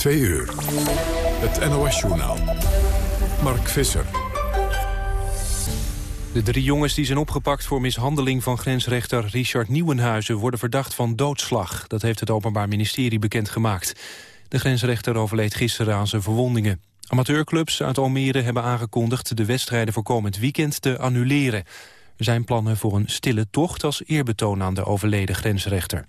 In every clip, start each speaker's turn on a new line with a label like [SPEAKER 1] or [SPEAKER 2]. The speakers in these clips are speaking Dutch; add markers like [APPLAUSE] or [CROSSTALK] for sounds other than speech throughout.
[SPEAKER 1] Twee uur. Het NOS-journaal. Mark Visser.
[SPEAKER 2] De drie jongens die zijn opgepakt voor mishandeling van grensrechter Richard Nieuwenhuizen worden verdacht van doodslag. Dat heeft het Openbaar Ministerie bekendgemaakt. De grensrechter overleed gisteren aan zijn verwondingen. Amateurclubs uit Almere hebben aangekondigd de wedstrijden voor komend weekend te annuleren. Er zijn plannen voor een stille tocht als eerbetoon aan de overleden grensrechter.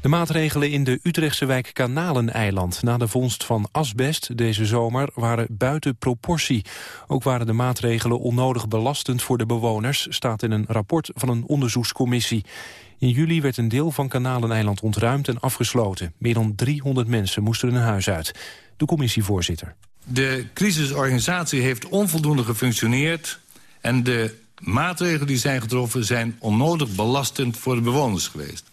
[SPEAKER 2] De maatregelen in de Utrechtse wijk Kanaleneiland na de vondst van asbest deze zomer waren buiten proportie. Ook waren de maatregelen onnodig belastend voor de bewoners, staat in een rapport van een onderzoekscommissie. In juli werd een deel van Kanaleneiland ontruimd en afgesloten. Meer dan 300 mensen moesten hun huis uit. De commissievoorzitter.
[SPEAKER 3] De crisisorganisatie heeft onvoldoende gefunctioneerd... en de maatregelen die zijn getroffen zijn onnodig belastend voor de bewoners geweest.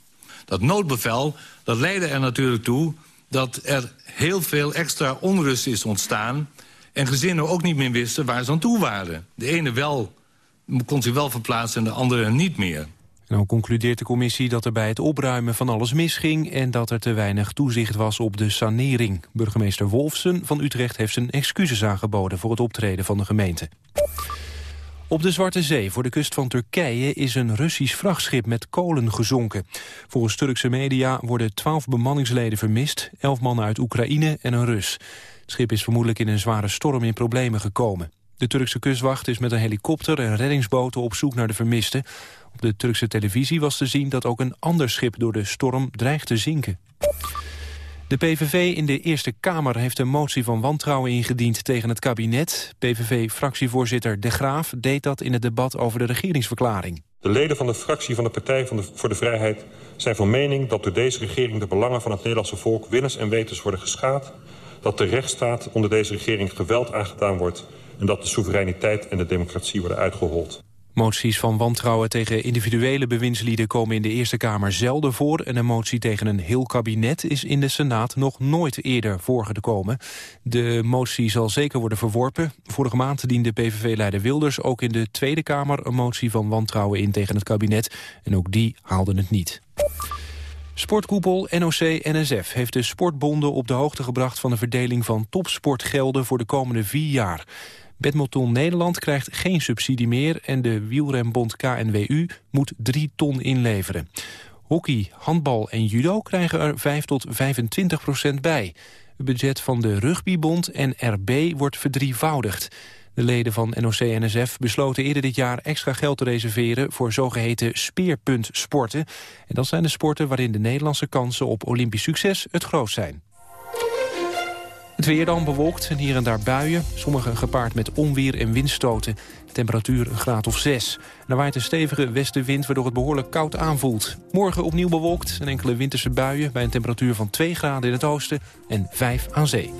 [SPEAKER 3] Dat noodbevel dat leidde er natuurlijk toe dat er heel veel extra onrust is ontstaan... en gezinnen ook niet meer wisten waar ze aan toe waren. De ene wel, kon zich wel verplaatsen en de andere niet meer.
[SPEAKER 2] Ook concludeert de commissie dat er bij het opruimen van alles misging... en dat er te weinig toezicht was op de sanering. Burgemeester Wolfsen van Utrecht heeft zijn excuses aangeboden... voor het optreden van de gemeente. Op de Zwarte Zee voor de kust van Turkije is een Russisch vrachtschip met kolen gezonken. Volgens Turkse media worden twaalf bemanningsleden vermist, elf mannen uit Oekraïne en een Rus. Het schip is vermoedelijk in een zware storm in problemen gekomen. De Turkse kustwacht is met een helikopter en reddingsboten op zoek naar de vermisten. Op de Turkse televisie was te zien dat ook een ander schip door de storm dreigt te zinken. De PVV in de Eerste Kamer heeft een motie van wantrouwen ingediend tegen het kabinet. PVV-fractievoorzitter De Graaf deed dat in het debat over de regeringsverklaring.
[SPEAKER 4] De leden van de fractie van de Partij voor de Vrijheid zijn van mening dat door deze regering de belangen van het Nederlandse volk willens en wetens worden geschaad, dat de rechtsstaat onder deze regering geweld aangedaan wordt en dat de soevereiniteit en de democratie worden uitgehold.
[SPEAKER 2] Moties van wantrouwen tegen individuele bewindslieden komen in de Eerste Kamer zelden voor en een motie tegen een heel kabinet is in de Senaat nog nooit eerder voorgekomen. De motie zal zeker worden verworpen. Vorige maand diende PVV-leider Wilders ook in de Tweede Kamer een motie van wantrouwen in tegen het kabinet en ook die haalden het niet. Sportkoepel NOC-NSF heeft de sportbonden op de hoogte gebracht van de verdeling van topsportgelden voor de komende vier jaar. Badminton Nederland krijgt geen subsidie meer... en de wielrenbond KNWU moet 3 ton inleveren. Hockey, handbal en judo krijgen er 5 tot 25 procent bij. Het budget van de rugbybond en RB wordt verdrievoudigd. De leden van NOC-NSF besloten eerder dit jaar extra geld te reserveren voor zogeheten speerpuntsporten. En dat zijn de sporten waarin de Nederlandse kansen op Olympisch succes het grootst zijn. Het weer dan bewolkt en hier en daar buien. Sommige gepaard met onweer en windstoten. Temperatuur een graad of 6. Er waait een stevige westenwind waardoor het behoorlijk koud aanvoelt. Morgen opnieuw bewolkt en enkele winterse buien... bij een temperatuur van 2 graden in het oosten en 5 aan zee.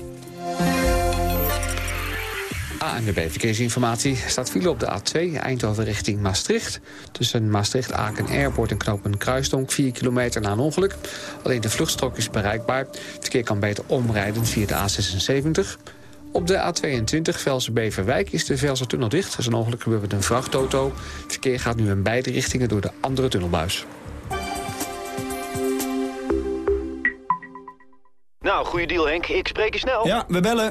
[SPEAKER 5] ANWB Verkeersinformatie staat file op de A2 Eindhoven richting Maastricht. Tussen Maastricht-Aken Airport en knooppunt Kruisdonk 4 kilometer na een ongeluk. Alleen de vluchtstrook is bereikbaar. Het verkeer kan beter omrijden via de A76. Op de A22 Velsen-Beverwijk is de Velsen-tunnel dicht. Er is een ongeluk gebeurd met een vrachtauto. Het verkeer gaat nu in beide richtingen door de andere tunnelbuis.
[SPEAKER 6] Nou, goede deal Henk. Ik spreek je snel.
[SPEAKER 7] Ja, we bellen.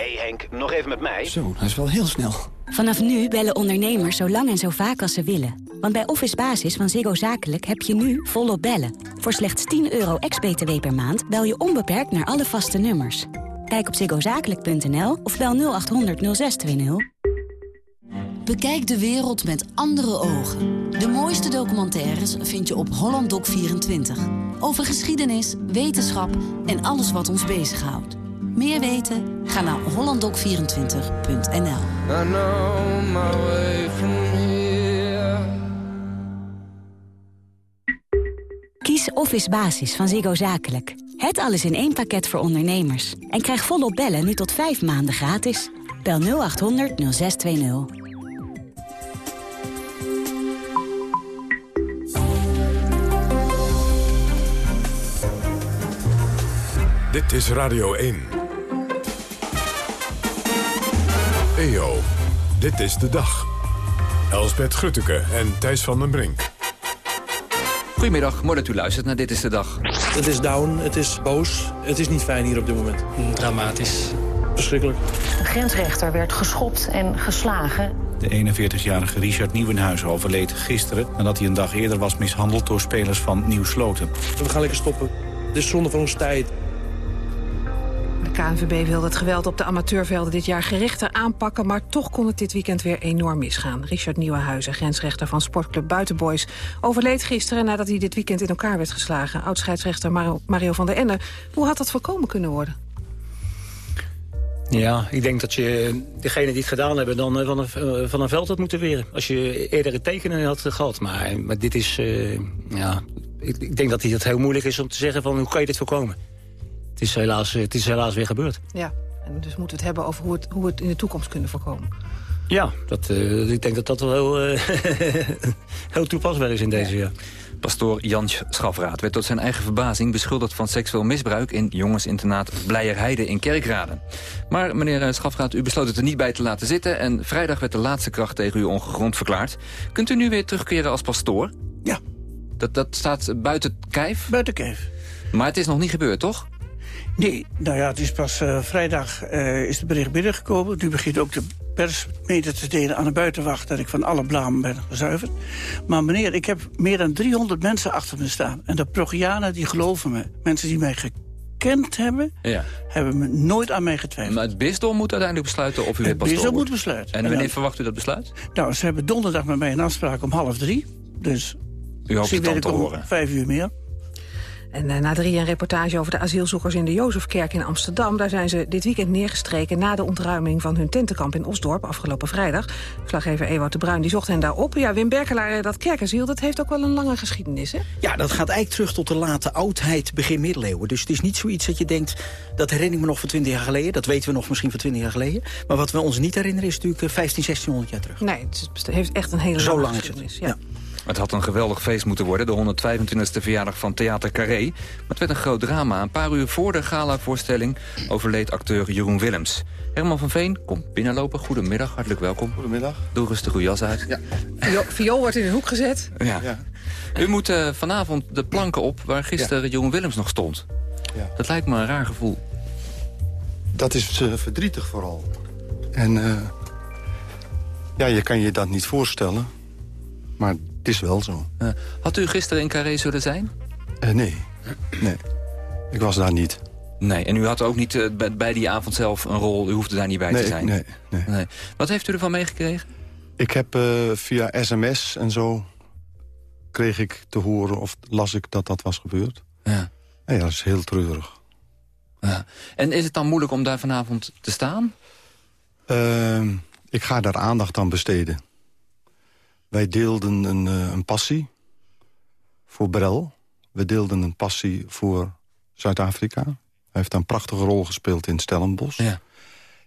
[SPEAKER 6] Hey Henk, nog even met mij.
[SPEAKER 7] Zo, dat is wel heel snel.
[SPEAKER 8] Vanaf nu bellen ondernemers zo lang en zo vaak als ze willen. Want bij Office Basis van Ziggo Zakelijk heb je nu volop bellen. Voor slechts 10 euro ex-BTW per maand bel je onbeperkt naar alle vaste nummers. Kijk op ziggozakelijk.nl of bel 0800 0620.
[SPEAKER 9] Bekijk de wereld met andere ogen. De mooiste documentaires vind je op Holland Doc 24. Over geschiedenis, wetenschap en alles wat ons bezighoudt. Meer weten? Ga naar hollanddoc24.nl
[SPEAKER 8] Kies Office Basis van Ziggo Zakelijk. Het alles in één pakket voor ondernemers. En krijg volop bellen nu tot 5 maanden gratis. Bel 0800 0620.
[SPEAKER 1] Dit is Radio 1. EO, dit is de dag. Elsbeth Grutteke en Thijs van den Brink.
[SPEAKER 10] Goedemiddag, mooi dat u luistert naar Dit is de Dag.
[SPEAKER 7] Het is down, het is boos. Het is niet fijn hier op dit moment.
[SPEAKER 10] Dramatisch.
[SPEAKER 7] Verschrikkelijk.
[SPEAKER 11] De grensrechter werd geschopt en geslagen.
[SPEAKER 12] De 41-jarige Richard Nieuwenhuizen overleed gisteren... nadat hij een dag eerder was mishandeld door spelers van Nieuw Sloten.
[SPEAKER 7] We gaan lekker stoppen. Dit is zonde van onze tijd.
[SPEAKER 13] De KNVB wilde het geweld op de amateurvelden dit jaar gerichter aanpakken... maar toch kon het dit weekend weer enorm misgaan. Richard Nieuwenhuizen, grensrechter van sportclub Buitenboys... overleed gisteren nadat hij dit weekend in elkaar werd geslagen. Oud-scheidsrechter Mario van der Ende. Hoe had dat voorkomen kunnen worden?
[SPEAKER 10] Ja, ik denk dat je degene die het gedaan hebben dan eh, van een, van een veld had moeten weren. Als je eerder tekenen had gehad. Maar, maar dit is, ja, ik, ik, denk dat het heel moeilijk is om te zeggen van hoe kan je dit voorkomen. Het is helaas, het is helaas weer gebeurd.
[SPEAKER 13] Ja, en dus moeten we het hebben over hoe, het, hoe we het in de toekomst kunnen voorkomen.
[SPEAKER 10] Ja, dat, uh, ik denk dat dat wel heel, [LAUGHS] heel toepasbaar is in deze jaar.
[SPEAKER 14] Pastoor Jans Schafraat werd tot zijn eigen verbazing beschuldigd van seksueel misbruik in jongensinternaat Blijerheide in Kerkrade. Maar meneer Schafraat, u besloot het er niet bij te laten zitten en vrijdag werd de laatste kracht tegen u ongegrond verklaard. Kunt u nu weer terugkeren als pastoor?
[SPEAKER 15] Ja.
[SPEAKER 14] Dat, dat staat buiten kijf?
[SPEAKER 15] Buiten kijf.
[SPEAKER 14] Maar het is nog niet gebeurd, toch?
[SPEAKER 15] Nee, nou ja, het is pas uh, vrijdag uh, is het bericht binnengekomen. Nu begint ook de pers mede te delen aan de buitenwacht... dat ik van alle blamen ben gezuiverd. Maar meneer, ik heb meer dan 300 mensen achter me staan. En de progianen die geloven me. Mensen die mij gekend hebben,
[SPEAKER 14] ja.
[SPEAKER 15] hebben me nooit aan mij getwijfeld.
[SPEAKER 14] Maar het bisdom moet uiteindelijk besluiten of u weer
[SPEAKER 15] pastoor Het bisdom moet besluiten.
[SPEAKER 14] En wanneer verwacht u dat besluit?
[SPEAKER 15] Nou, ze hebben donderdag met mij een afspraak om half drie. Dus
[SPEAKER 14] u hoopt het dan te horen?
[SPEAKER 15] vijf uur meer.
[SPEAKER 13] En uh, na drie een reportage over de asielzoekers in de Jozefkerk in Amsterdam. Daar zijn ze dit weekend neergestreken na de ontruiming van hun tentenkamp in Osdorp afgelopen vrijdag. Verslaggever Ewout de Bruin die zocht hen daar op. Ja, Wim Berkelaar, dat kerkasiel, dat heeft ook wel een lange geschiedenis, hè?
[SPEAKER 16] Ja, dat gaat eigenlijk terug tot de late oudheid, begin middeleeuwen. Dus het is niet zoiets dat je denkt, dat herinner ik me nog van 20 jaar geleden. Dat weten we nog misschien van 20 jaar geleden. Maar wat we ons niet herinneren is natuurlijk 15, 1600 jaar terug.
[SPEAKER 13] Nee, het heeft echt een hele
[SPEAKER 16] Zo
[SPEAKER 13] lange
[SPEAKER 16] lang
[SPEAKER 13] geschiedenis.
[SPEAKER 16] is het, ja.
[SPEAKER 14] Het had een geweldig feest moeten worden, de 125e verjaardag van Theater Carré. Maar het werd een groot drama. Een paar uur voor de gala-voorstelling overleed acteur Jeroen Willems. Herman van Veen, kom binnenlopen. Goedemiddag, hartelijk welkom.
[SPEAKER 17] Goedemiddag.
[SPEAKER 14] Doe rustig uw jas uit.
[SPEAKER 17] Ja.
[SPEAKER 13] Viool, viool wordt in de hoek gezet.
[SPEAKER 14] Ja.
[SPEAKER 17] Ja.
[SPEAKER 14] U moet uh, vanavond de planken op waar gisteren ja. Jeroen Willems nog stond.
[SPEAKER 17] Ja.
[SPEAKER 14] Dat lijkt me een raar gevoel.
[SPEAKER 17] Dat is uh, verdrietig vooral. En uh, ja, je kan je dat niet voorstellen. Maar het is wel zo.
[SPEAKER 14] Had u gisteren in Carré zullen zijn?
[SPEAKER 17] Uh, nee. nee. Ik was daar niet.
[SPEAKER 14] Nee, en u had ook niet uh, bij, die avond zelf een rol. U hoefde daar niet bij
[SPEAKER 17] nee,
[SPEAKER 14] te zijn.
[SPEAKER 17] Nee, nee.
[SPEAKER 14] nee. Wat heeft u ervan meegekregen?
[SPEAKER 17] Ik heb via sms en zo... kreeg ik te horen of las ik dat dat was gebeurd.
[SPEAKER 14] Ja.
[SPEAKER 17] En ja, dat is heel treurig.
[SPEAKER 14] Ja. En is het dan moeilijk om daar vanavond te staan?
[SPEAKER 17] Ehm, ik ga daar aandacht aan besteden. Wij deelden een, uh, een passie voor Brel. We deelden een passie voor Zuid-Afrika. Hij heeft een prachtige rol gespeeld in Stellenbosch.
[SPEAKER 14] Ja.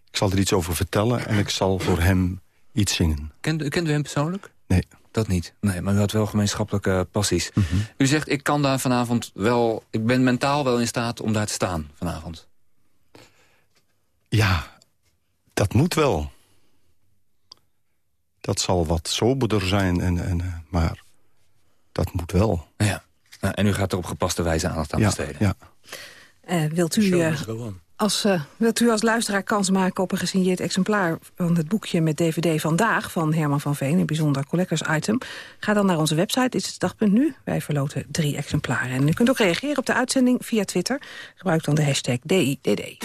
[SPEAKER 17] Ik zal er iets over vertellen en ik zal voor hem iets zingen.
[SPEAKER 14] Kent, kent u hem persoonlijk?
[SPEAKER 17] Nee.
[SPEAKER 14] Dat niet. Nee, maar u had wel gemeenschappelijke passies.
[SPEAKER 17] Mm -hmm.
[SPEAKER 14] U zegt, ik kan daar vanavond wel... Ik ben mentaal wel in staat om daar te staan vanavond.
[SPEAKER 17] Ja, dat moet wel. Dat zal wat soberder zijn, en, en, maar dat moet wel.
[SPEAKER 14] Ja. En u gaat er op gepaste wijze aandacht aan
[SPEAKER 17] ja,
[SPEAKER 14] besteden.
[SPEAKER 17] Ja.
[SPEAKER 13] Uh, wilt, u, uh, als, uh, wilt u als luisteraar kans maken op een gesigneerd exemplaar... van het boekje met DVD Vandaag van Herman van Veen... een bijzonder collectors item? Ga dan naar onze website, dit is het dag.nu. Wij verloten drie exemplaren. En u kunt ook reageren op de uitzending via Twitter. Gebruik dan de hashtag DIDD.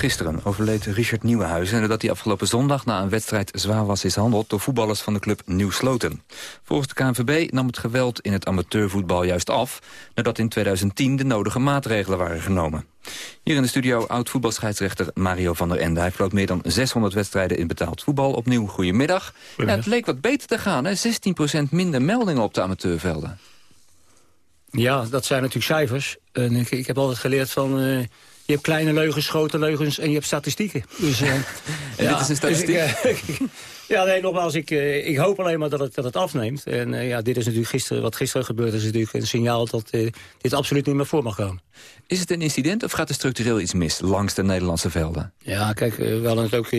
[SPEAKER 14] Gisteren overleed Richard Nieuwenhuizen nadat hij afgelopen zondag na een wedstrijd zwaar was mishandeld door voetballers van de club Nieuw Sloten. Volgens de KNVB nam het geweld in het amateurvoetbal juist af nadat in 2010 de nodige maatregelen waren genomen. Hier in de studio oud-voetbalscheidsrechter Mario van der Ende. Hij floot meer dan 600 wedstrijden in betaald voetbal. Opnieuw goedemiddag. Ja, het leek wat beter te gaan, hè? 16% minder meldingen op de amateurvelden.
[SPEAKER 10] Ja, dat zijn natuurlijk cijfers. En ik, ik heb altijd geleerd van... Uh, je hebt kleine leugens, grote leugens en je hebt statistieken. Dus, uh, [LAUGHS]
[SPEAKER 14] en ja, dit is een statistiek?
[SPEAKER 10] Dus ik, [LAUGHS] uh, ja, nee, nogmaals, ik, uh, ik hoop alleen maar dat het, dat het afneemt. En ja, dit is natuurlijk gisteren, wat gisteren gebeurd is natuurlijk een signaal dat dit absoluut niet meer voor mag komen.
[SPEAKER 14] Is het een incident of gaat er structureel iets mis langs de Nederlandse velden?
[SPEAKER 10] Ja, kijk, we hadden het ook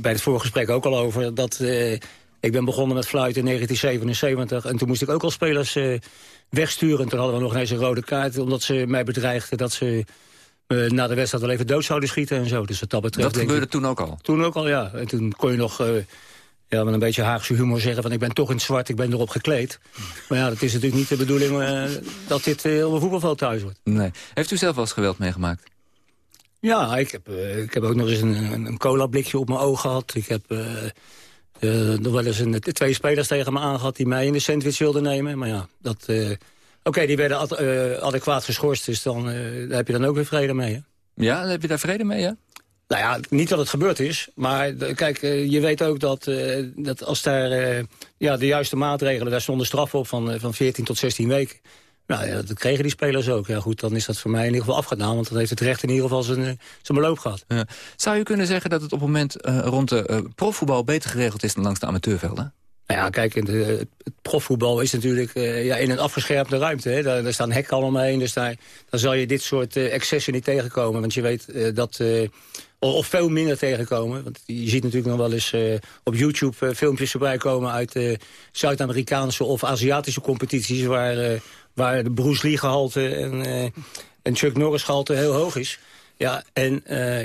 [SPEAKER 10] bij het voorgesprek ook al over dat Ik ben begonnen met fluiten in 1977 en toen moest ik ook al spelers uh, wegsturen. Toen hadden we nog ineens een rode kaart, omdat ze mij bedreigden dat ze uh, na de wedstrijd wel even dood zouden schieten en zo. Dus wat dat betreft...
[SPEAKER 14] Dat gebeurde toen ook al?
[SPEAKER 10] Toen ook al, ja. En toen kon je nog... Uh, ja, met een beetje Haagse humor zeggen van ik ben toch in het zwart, ik ben erop gekleed. Maar ja, dat is natuurlijk niet de bedoeling uh, dat dit op een voetbalveld thuis wordt.
[SPEAKER 14] Nee. Heeft u zelf wel eens geweld meegemaakt?
[SPEAKER 10] Ja, ik heb, ik heb ook nog eens een, een, een cola-blikje op mijn oog gehad. Ik heb nog wel eens een, twee spelers tegen me aangehad die mij in de sandwich wilden nemen. Maar ja, dat... Oké, die werden ad, adequaat geschorst, dus dan, daar heb je dan ook weer vrede mee. Hè?
[SPEAKER 14] Ja, heb je daar vrede mee, ja?
[SPEAKER 10] Nou ja, niet dat het gebeurd is. Maar kijk, je weet ook dat, dat als daar ja, de juiste maatregelen... daar stonden straffen op van, van 14 tot 16 weken. Nou ja, dat kregen die spelers ook. Ja goed, dan is dat voor mij in ieder geval afgedaan. Want dan heeft het recht in ieder geval zijn, zijn beloop gehad.
[SPEAKER 14] Ja. Zou je kunnen zeggen dat het op het moment rond de profvoetbal... beter geregeld is dan langs de amateurvelden?
[SPEAKER 10] Nou ja, kijk, de, het profvoetbal is natuurlijk uh, ja, in een afgescherpte ruimte. Hè. Daar, staan hekken allemaal heen, dus daar, dan zal je dit soort uh, excessen niet tegenkomen. Want je weet dat of veel minder tegenkomen. Want je ziet natuurlijk nog wel eens op YouTube filmpjes voorbij komen... uit Zuid-Amerikaanse of Aziatische competities... waar, waar de Bruce Lee gehalte en, en Chuck Norris gehalte heel hoog is. Ja, en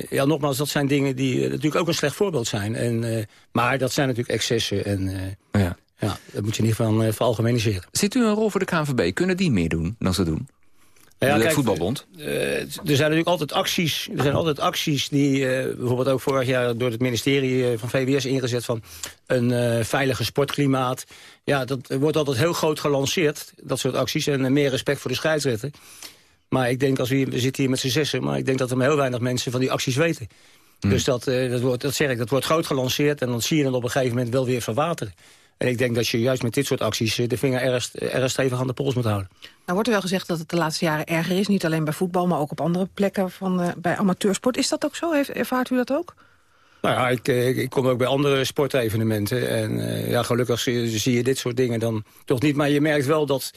[SPEAKER 10] ja, nogmaals, dat zijn dingen die natuurlijk ook een slecht voorbeeld zijn. En, maar dat zijn natuurlijk excessen en... ja. Ja, dat moet je niet van veralgemeniseren.
[SPEAKER 14] Ziet u een rol voor de KNVB? Kunnen die meer doen dan ze doen? Ja, de kijk, voetbalbond?
[SPEAKER 10] Er zijn natuurlijk altijd acties, er zijn altijd acties die bijvoorbeeld ook vorig jaar door het ministerie van VWS ingezet van een veilige sportklimaat. Ja, dat wordt altijd heel groot gelanceerd, dat soort acties. En meer respect voor de scheidsrechter. Maar ik denk, als we, we zitten hier met z'n zessen, maar ik denk dat er maar heel weinig mensen van die acties weten. Hmm. Dus dat, dat, wordt, dat zeg ik, dat wordt groot gelanceerd en dan zie je dan op een gegeven moment wel weer verwateren. En ik denk dat je juist met dit soort acties de vinger erg, erg stevig aan de pols moet houden.
[SPEAKER 13] Nou wordt er wel gezegd dat het de laatste jaren erger is. Niet alleen bij voetbal, maar ook op andere plekken van, uh, bij amateursport. Is dat ook zo? Heeft, ervaart u dat ook?
[SPEAKER 10] Nou ja, ik, ik, ik, kom ook bij andere sportevenementen. En uh, ja, gelukkig zie, zie, je dit soort dingen dan toch niet. Maar je merkt wel dat...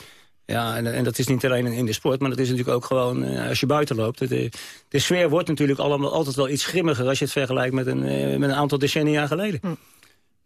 [SPEAKER 10] Ja, en, en dat is niet alleen in de sport, maar dat is natuurlijk ook gewoon uh, als je buiten loopt. De, de, sfeer wordt natuurlijk allemaal altijd wel iets grimmiger... als je het vergelijkt met een, met een aantal decennia geleden. Hm.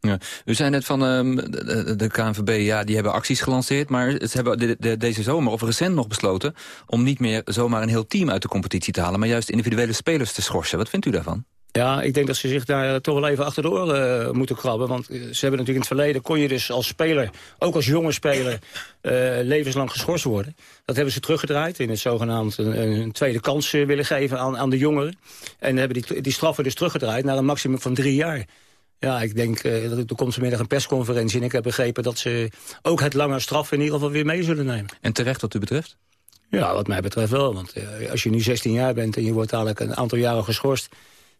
[SPEAKER 14] Ja. U zei net van um, de, de, KNVB, ja, die hebben acties gelanceerd... maar ze hebben de, de, deze zomer of recent nog besloten... om niet meer zomaar een heel team uit de competitie te halen... maar juist individuele spelers te schorsen. Wat vindt u daarvan?
[SPEAKER 10] Ja, ik denk dat ze zich daar toch wel even achter de oren uh, moeten krabben. Want ze hebben natuurlijk in het verleden... kon je dus als speler, ook als jonge speler... Uh, [LAUGHS] levenslang geschorst worden. Dat hebben ze teruggedraaid in het zogenaamd een, een tweede kans willen geven aan, aan de jongeren. En hebben die, die straffen dus teruggedraaid naar een maximum van drie jaar. Ja, ik denk uh, dat er komt vanmiddag een persconferentie... en ik heb begrepen dat ze ook het lange straf in ieder geval weer mee zullen nemen.
[SPEAKER 14] En terecht wat u betreft?
[SPEAKER 10] Ja, wat mij betreft wel. Want uh, als je nu 16 jaar bent en je wordt dadelijk een aantal jaren geschorst...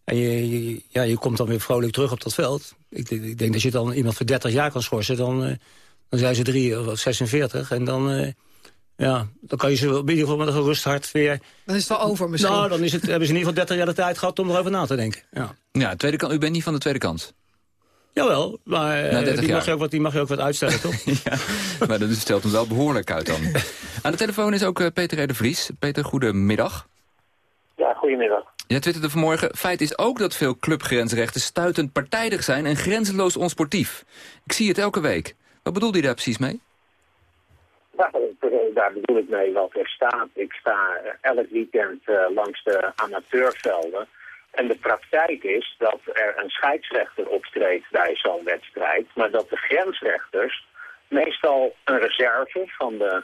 [SPEAKER 10] en je, je, ja, je komt dan weer vrolijk terug op dat veld... ik, ik denk dat je dan iemand voor 30 jaar kan schorsen... dan, uh, dan zijn ze 3 of 46 en dan... Ja, dan kan je ze in ieder geval met een gerust hart weer...
[SPEAKER 13] Dan is het wel over misschien.
[SPEAKER 10] Nou, dan is het, hebben ze in ieder geval 30 jaar de tijd gehad om erover na te denken. Ja,
[SPEAKER 14] ja tweede kant, u bent niet van de tweede kant?
[SPEAKER 10] Jawel, maar uh, die, mag je ook wat, die mag je ook wat uitstellen, toch? [LAUGHS]
[SPEAKER 14] ja, maar dat stelt hem wel behoorlijk uit dan. [LAUGHS] Aan de telefoon is ook Peter de Vries. Peter, goedemiddag.
[SPEAKER 18] Ja, goedemiddag.
[SPEAKER 14] Jij twitterde vanmorgen, feit is ook dat veel clubgrensrechten stuitend partijdig zijn en grenzeloos onsportief. Ik zie het elke week. Wat bedoelt hij daar precies mee?
[SPEAKER 18] Nou, daar bedoel ik mee wat er staat. Ik sta elk weekend uh, langs de amateurvelden. En de praktijk is dat er een scheidsrechter optreedt bij zo'n wedstrijd, maar dat de grensrechters meestal een reserve van de,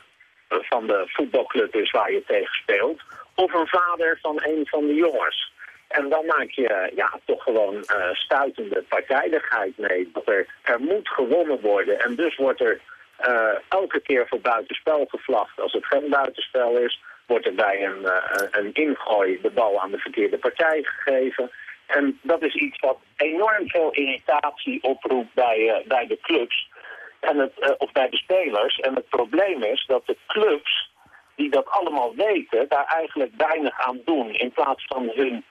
[SPEAKER 18] van de voetbalclub is waar je tegen speelt, of een vader van een van de jongens. En dan maak je ja, toch gewoon uh, stuitende partijdigheid mee. Dat er, er moet gewonnen worden. En dus wordt er uh, elke keer voor buitenspel gevlacht als het geen buitenspel is wordt er bij een, uh, een ingooi de bal aan de verkeerde partij gegeven. En dat is iets wat enorm veel irritatie oproept bij, bij de clubs en het, of bij de spelers. En het probleem is dat de clubs die dat allemaal weten, daar eigenlijk weinig aan doen. In plaats van hun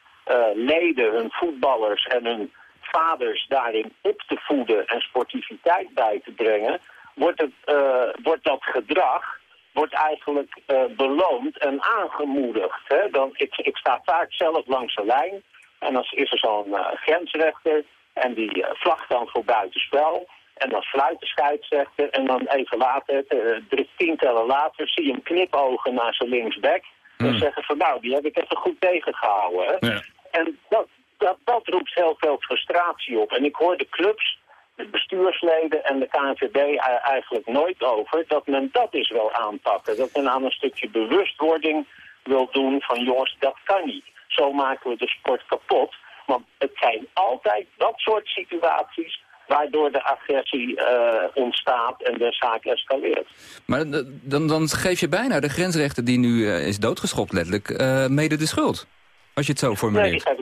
[SPEAKER 18] leden, hun voetballers en hun vaders daarin op te voeden en sportiviteit bij te brengen, wordt, het, wordt dat gedrag wordt eigenlijk uh, beloond en aangemoedigd. Hè? Dan, ik, ik sta vaak zelf langs de lijn en dan is er zo'n grensrechter en die vlagt dan voor buitenspel. En dan fluit de scheidsrechter en dan even later, uh, drie tientallen later, zie je hem knipogen naar zijn linksback. En
[SPEAKER 14] Hmm.
[SPEAKER 18] zeggen van nou, die heb ik even goed tegengehouden.
[SPEAKER 14] Ja.
[SPEAKER 18] En dat, dat, dat roept heel veel frustratie op. En ik hoor de clubs, de bestuursleden en de KNVB e- eigenlijk nooit over dat men dat is wel aanpakken. Dat men aan een stukje bewustwording wil doen van jongens, dat kan niet. Zo maken we de sport kapot. Want het zijn altijd dat soort situaties waardoor de agressie eh, ontstaat en de zaak escaleert.
[SPEAKER 14] Maar eh, dan, dan geef je bijna de grensrechter die nu eh, is doodgeschopt letterlijk eh, mede de schuld. Als je het zo
[SPEAKER 18] Nee die,
[SPEAKER 14] formuleert.
[SPEAKER 18] geef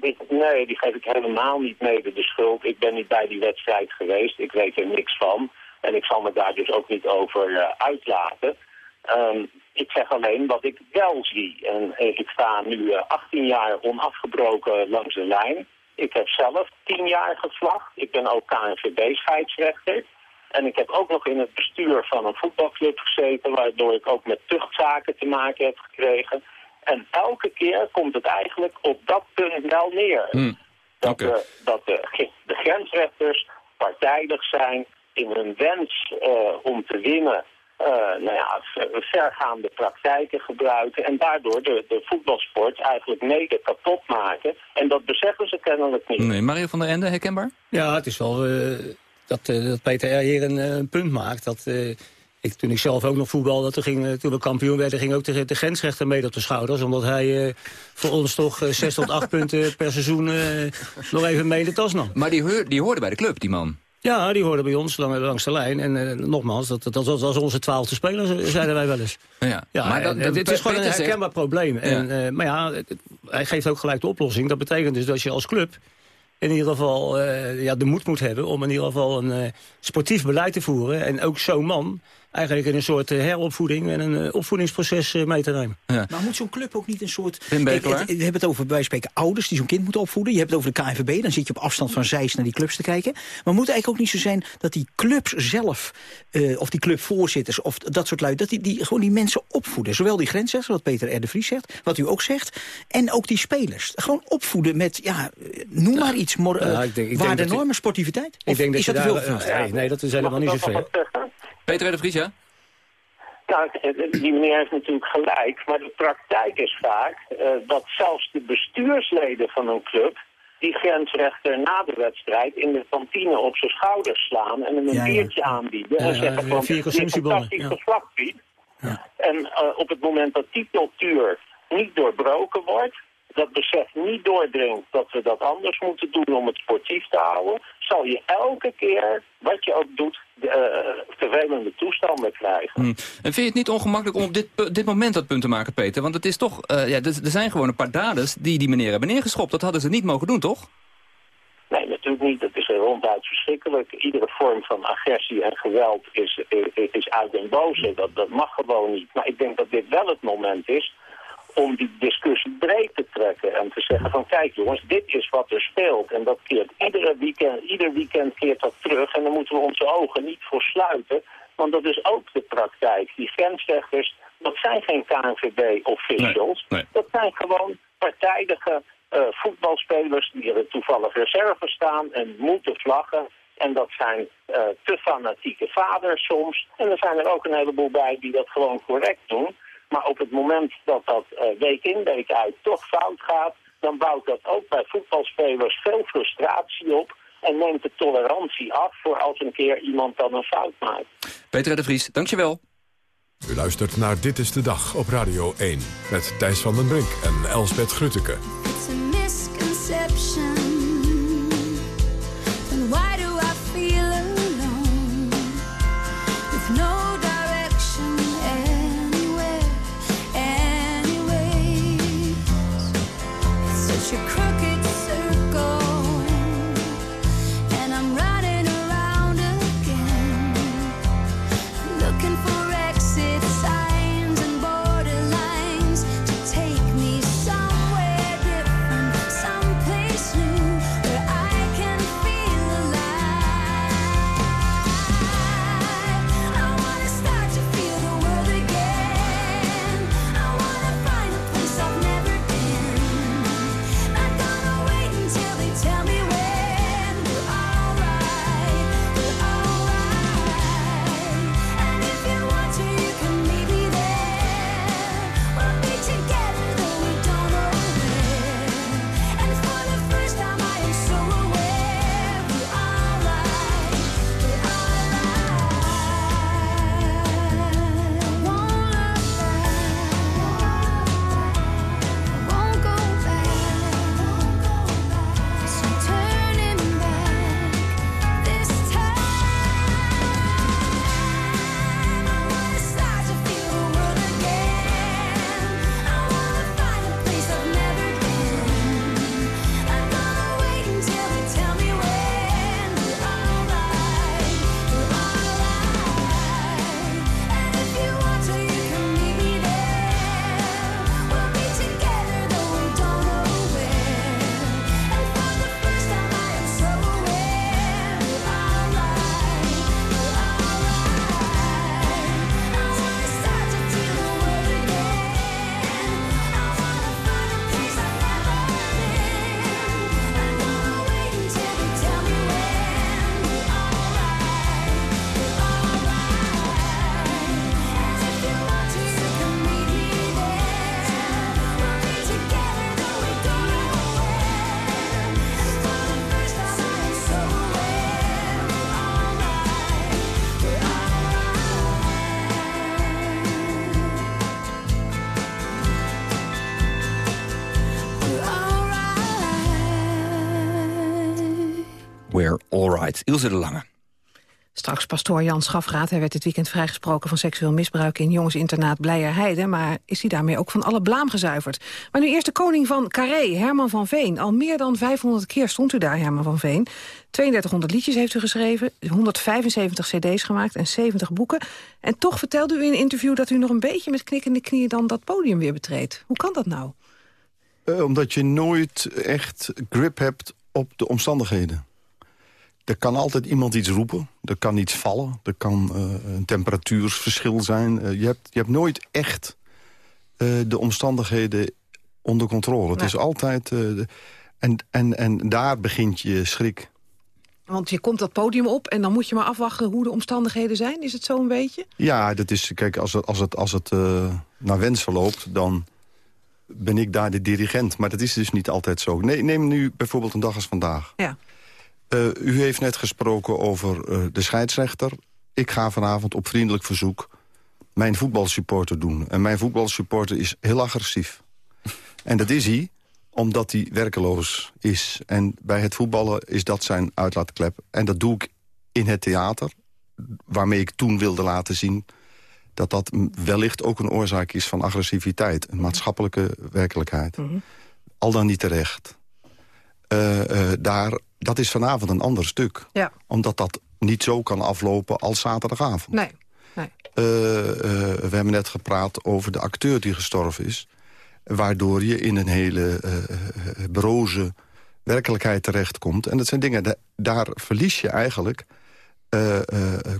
[SPEAKER 18] ik nee, die geef ik helemaal niet mede de schuld. Ik ben niet bij die wedstrijd geweest. Ik weet er niks van. En ik zal me daar dus ook niet over uitlaten. Ehm, ik zeg alleen wat ik wel zie. En ik sta nu eh, 18 jaar onafgebroken langs de lijn. Ik heb zelf 10 jaar gevlacht. Ik ben ook KNVB-scheidsrechter. En ik heb ook nog in het bestuur van een voetbalclub gezeten... waardoor ik ook met tuchtzaken te maken heb gekregen. En elke keer komt het eigenlijk op dat punt wel neer.
[SPEAKER 14] Hmm.
[SPEAKER 18] Dat, de, dat de, de grensrechters partijdig zijn in hun wens eh, om te winnen. Eh, nou ja, ver- vergaande praktijken gebruiken en daardoor de, de voetbalsport eigenlijk mede kapot maken. En dat beseffen ze kennelijk niet.
[SPEAKER 14] Nee, Mario van der Ende, herkenbaar?
[SPEAKER 10] Ja, het is wel eh, dat, eh, dat Peter R. hier een, een punt maakt. Dat, eh, ik, toen ik zelf ook nog voetbalde, dat ging, toen we kampioen werden... ging ook de, de grensrechter mee op de schouders. Omdat hij eh, voor ons toch zes tot acht [LAUGHS] punten per seizoen eh, nog even mee in de tas nam.
[SPEAKER 14] Maar die, hoor- die hoorde bij de club, die man.
[SPEAKER 10] Ja, die hoorde bij ons lang, langs de lijn. En eh, nogmaals, dat, dat, was, was onze twaalfde speler, ze- zeiden wij wel eens.
[SPEAKER 14] Ja,
[SPEAKER 10] Ja,
[SPEAKER 14] maar dat-
[SPEAKER 10] dit is gewoon een
[SPEAKER 14] zegt-
[SPEAKER 10] herkenbaar probleem. En, eh, maar ja, het- het- hij geeft ook gelijk de oplossing. Dat betekent dus dat je als club in ieder geval eh, ja, de moed moet hebben... om in ieder geval een sportief beleid te voeren. En ook zo'n man eigenlijk in een soort eh, heropvoeding... en een eh, opvoedingsproces eh, mee te nemen.
[SPEAKER 16] Maar moet zo'n club ook niet een soort... Kijk, het- we hebben het over, bij spreken, ouders die zo'n kind moeten opvoeden. Je hebt het over de KNVB, dan zit je op afstand van Zeist naar die clubs te kijken. Maar moet het eigenlijk ook niet zo zijn dat die clubs zelf... eh, of die clubvoorzitters of dat soort lui... dat die, die gewoon die mensen opvoeden. Zowel die grensrechters, wat Peter R. de Vries zegt... wat u ook zegt, en ook die spelers. Gewoon opvoeden met, ja, noem maar iets... Mor,
[SPEAKER 10] Ja, ik denk- ik denk
[SPEAKER 16] waarde,
[SPEAKER 10] dat die-
[SPEAKER 16] normen, sportiviteit?
[SPEAKER 10] Ik denk dat
[SPEAKER 16] is
[SPEAKER 10] je
[SPEAKER 16] dat te veel
[SPEAKER 10] daar,
[SPEAKER 16] gevraagd?
[SPEAKER 10] nee, nee, dat is helemaal niet zoveel.
[SPEAKER 14] Peter de Vries, ja?
[SPEAKER 18] Nou, die meneer heeft natuurlijk gelijk, maar de praktijk is vaak eh, dat zelfs de bestuursleden van een club die grensrechter na de wedstrijd in de kantine op zijn schouders slaan en hem een
[SPEAKER 10] Ja, ja.
[SPEAKER 18] biertje aanbieden
[SPEAKER 10] Ja,
[SPEAKER 18] en
[SPEAKER 10] ja,
[SPEAKER 18] zeggen
[SPEAKER 10] ja,
[SPEAKER 18] van
[SPEAKER 10] vier
[SPEAKER 18] dit is fantastisch
[SPEAKER 10] ja.
[SPEAKER 18] geslacht, Piet. En eh, op het moment dat die cultuur niet doorbroken wordt, dat besef niet doordringt dat we dat anders moeten doen om het sportief te houden, zal je elke keer, wat je ook doet, de, eh, vervelende toestanden krijgen.
[SPEAKER 14] Hm. En vind je het niet ongemakkelijk om op dit, pu- dit moment dat punt te maken, Peter? Want het is toch, eh, ja, er, zijn gewoon een paar daders die die meneer hebben neergeschopt. Dat hadden ze niet mogen doen, toch?
[SPEAKER 18] Nee, natuurlijk niet. Het is ronduit verschrikkelijk. Iedere vorm van agressie en geweld is, is, is uit den boze. Dat, dat mag gewoon niet. Maar ik denk dat dit wel het moment is om die discussie breed te trekken. En te zeggen van kijk jongens, dit is wat er speelt. En dat keert iedere weekend, ieder weekend keert dat terug. En dan moeten we onze ogen niet voor sluiten. Want dat is ook de praktijk. Die grensrechters, dat zijn geen KNVB-officials. Dat zijn gewoon partijdige eh, voetbalspelers die er toevallig reserve staan en moeten vlaggen. En dat zijn eh, te fanatieke vaders soms. En er zijn er ook een heleboel bij die dat gewoon correct doen. Maar op het moment dat dat eh, week in, week uit toch fout gaat... dan bouwt dat ook bij voetbalspelers veel frustratie op... en neemt de tolerantie af voor als een keer iemand dan een fout maakt.
[SPEAKER 14] Peter R. de Vries, dankjewel.
[SPEAKER 1] U luistert naar Dit is de Dag op Radio 1. Met Thijs van den Brink en Elsbeth Grutteke.
[SPEAKER 14] Ilse de Lange.
[SPEAKER 13] Straks pastoor Jan Schafraat. Hij werd dit weekend vrijgesproken van seksueel misbruik in jongensinternaat Blijerheide. Maar is hij daarmee ook van alle blaam gezuiverd? Maar nu eerst de koning van Carré, Herman van Veen. Al meer dan 500 keer stond u daar, Herman van Veen. 3200 liedjes heeft u geschreven, 175 cd's gemaakt en 70 boeken. En toch vertelde u in een interview dat u nog een beetje met knikkende knieën dan dat podium weer betreedt. Hoe kan dat nou?
[SPEAKER 17] Eh, omdat je nooit echt grip hebt op de omstandigheden. Er kan altijd iemand iets roepen, er kan iets vallen... er kan eh, een temperatuursverschil zijn. Eh, je, hebt, je hebt nooit echt eh, de omstandigheden onder controle. Het is altijd... de- en, en, en daar begint je schrik.
[SPEAKER 13] Want je komt dat podium op en dan moet je maar afwachten hoe de omstandigheden zijn. Is het zo een beetje?
[SPEAKER 17] Ja, dat is, kijk, als het, als het, als het naar wens verloopt, dan ben ik daar de dirigent. Maar dat is dus niet altijd zo. Nee, neem nu bijvoorbeeld een dag als vandaag.
[SPEAKER 13] Ja.
[SPEAKER 17] Eh, u heeft net gesproken over eh, de scheidsrechter. Ik ga vanavond op vriendelijk verzoek mijn voetbalsupporter doen. En mijn voetbalsupporter is heel agressief. en dat is hij omdat hij werkeloos is. En bij het voetballen is dat zijn uitlaatklep. En dat doe ik in het theater, waarmee ik toen wilde laten zien... dat dat wellicht ook een oorzaak is van agressiviteit. Een maatschappelijke werkelijkheid. Al dan niet terecht. Eh, eh, daar, dat is vanavond een ander stuk.
[SPEAKER 13] Ja.
[SPEAKER 17] Omdat dat niet zo kan aflopen als zaterdagavond.
[SPEAKER 13] Nee. nee.
[SPEAKER 17] Eh, we hebben net gepraat over de acteur die gestorven is. Waardoor je in een hele broze werkelijkheid terechtkomt. En dat zijn dingen, da- daar verlies je eigenlijk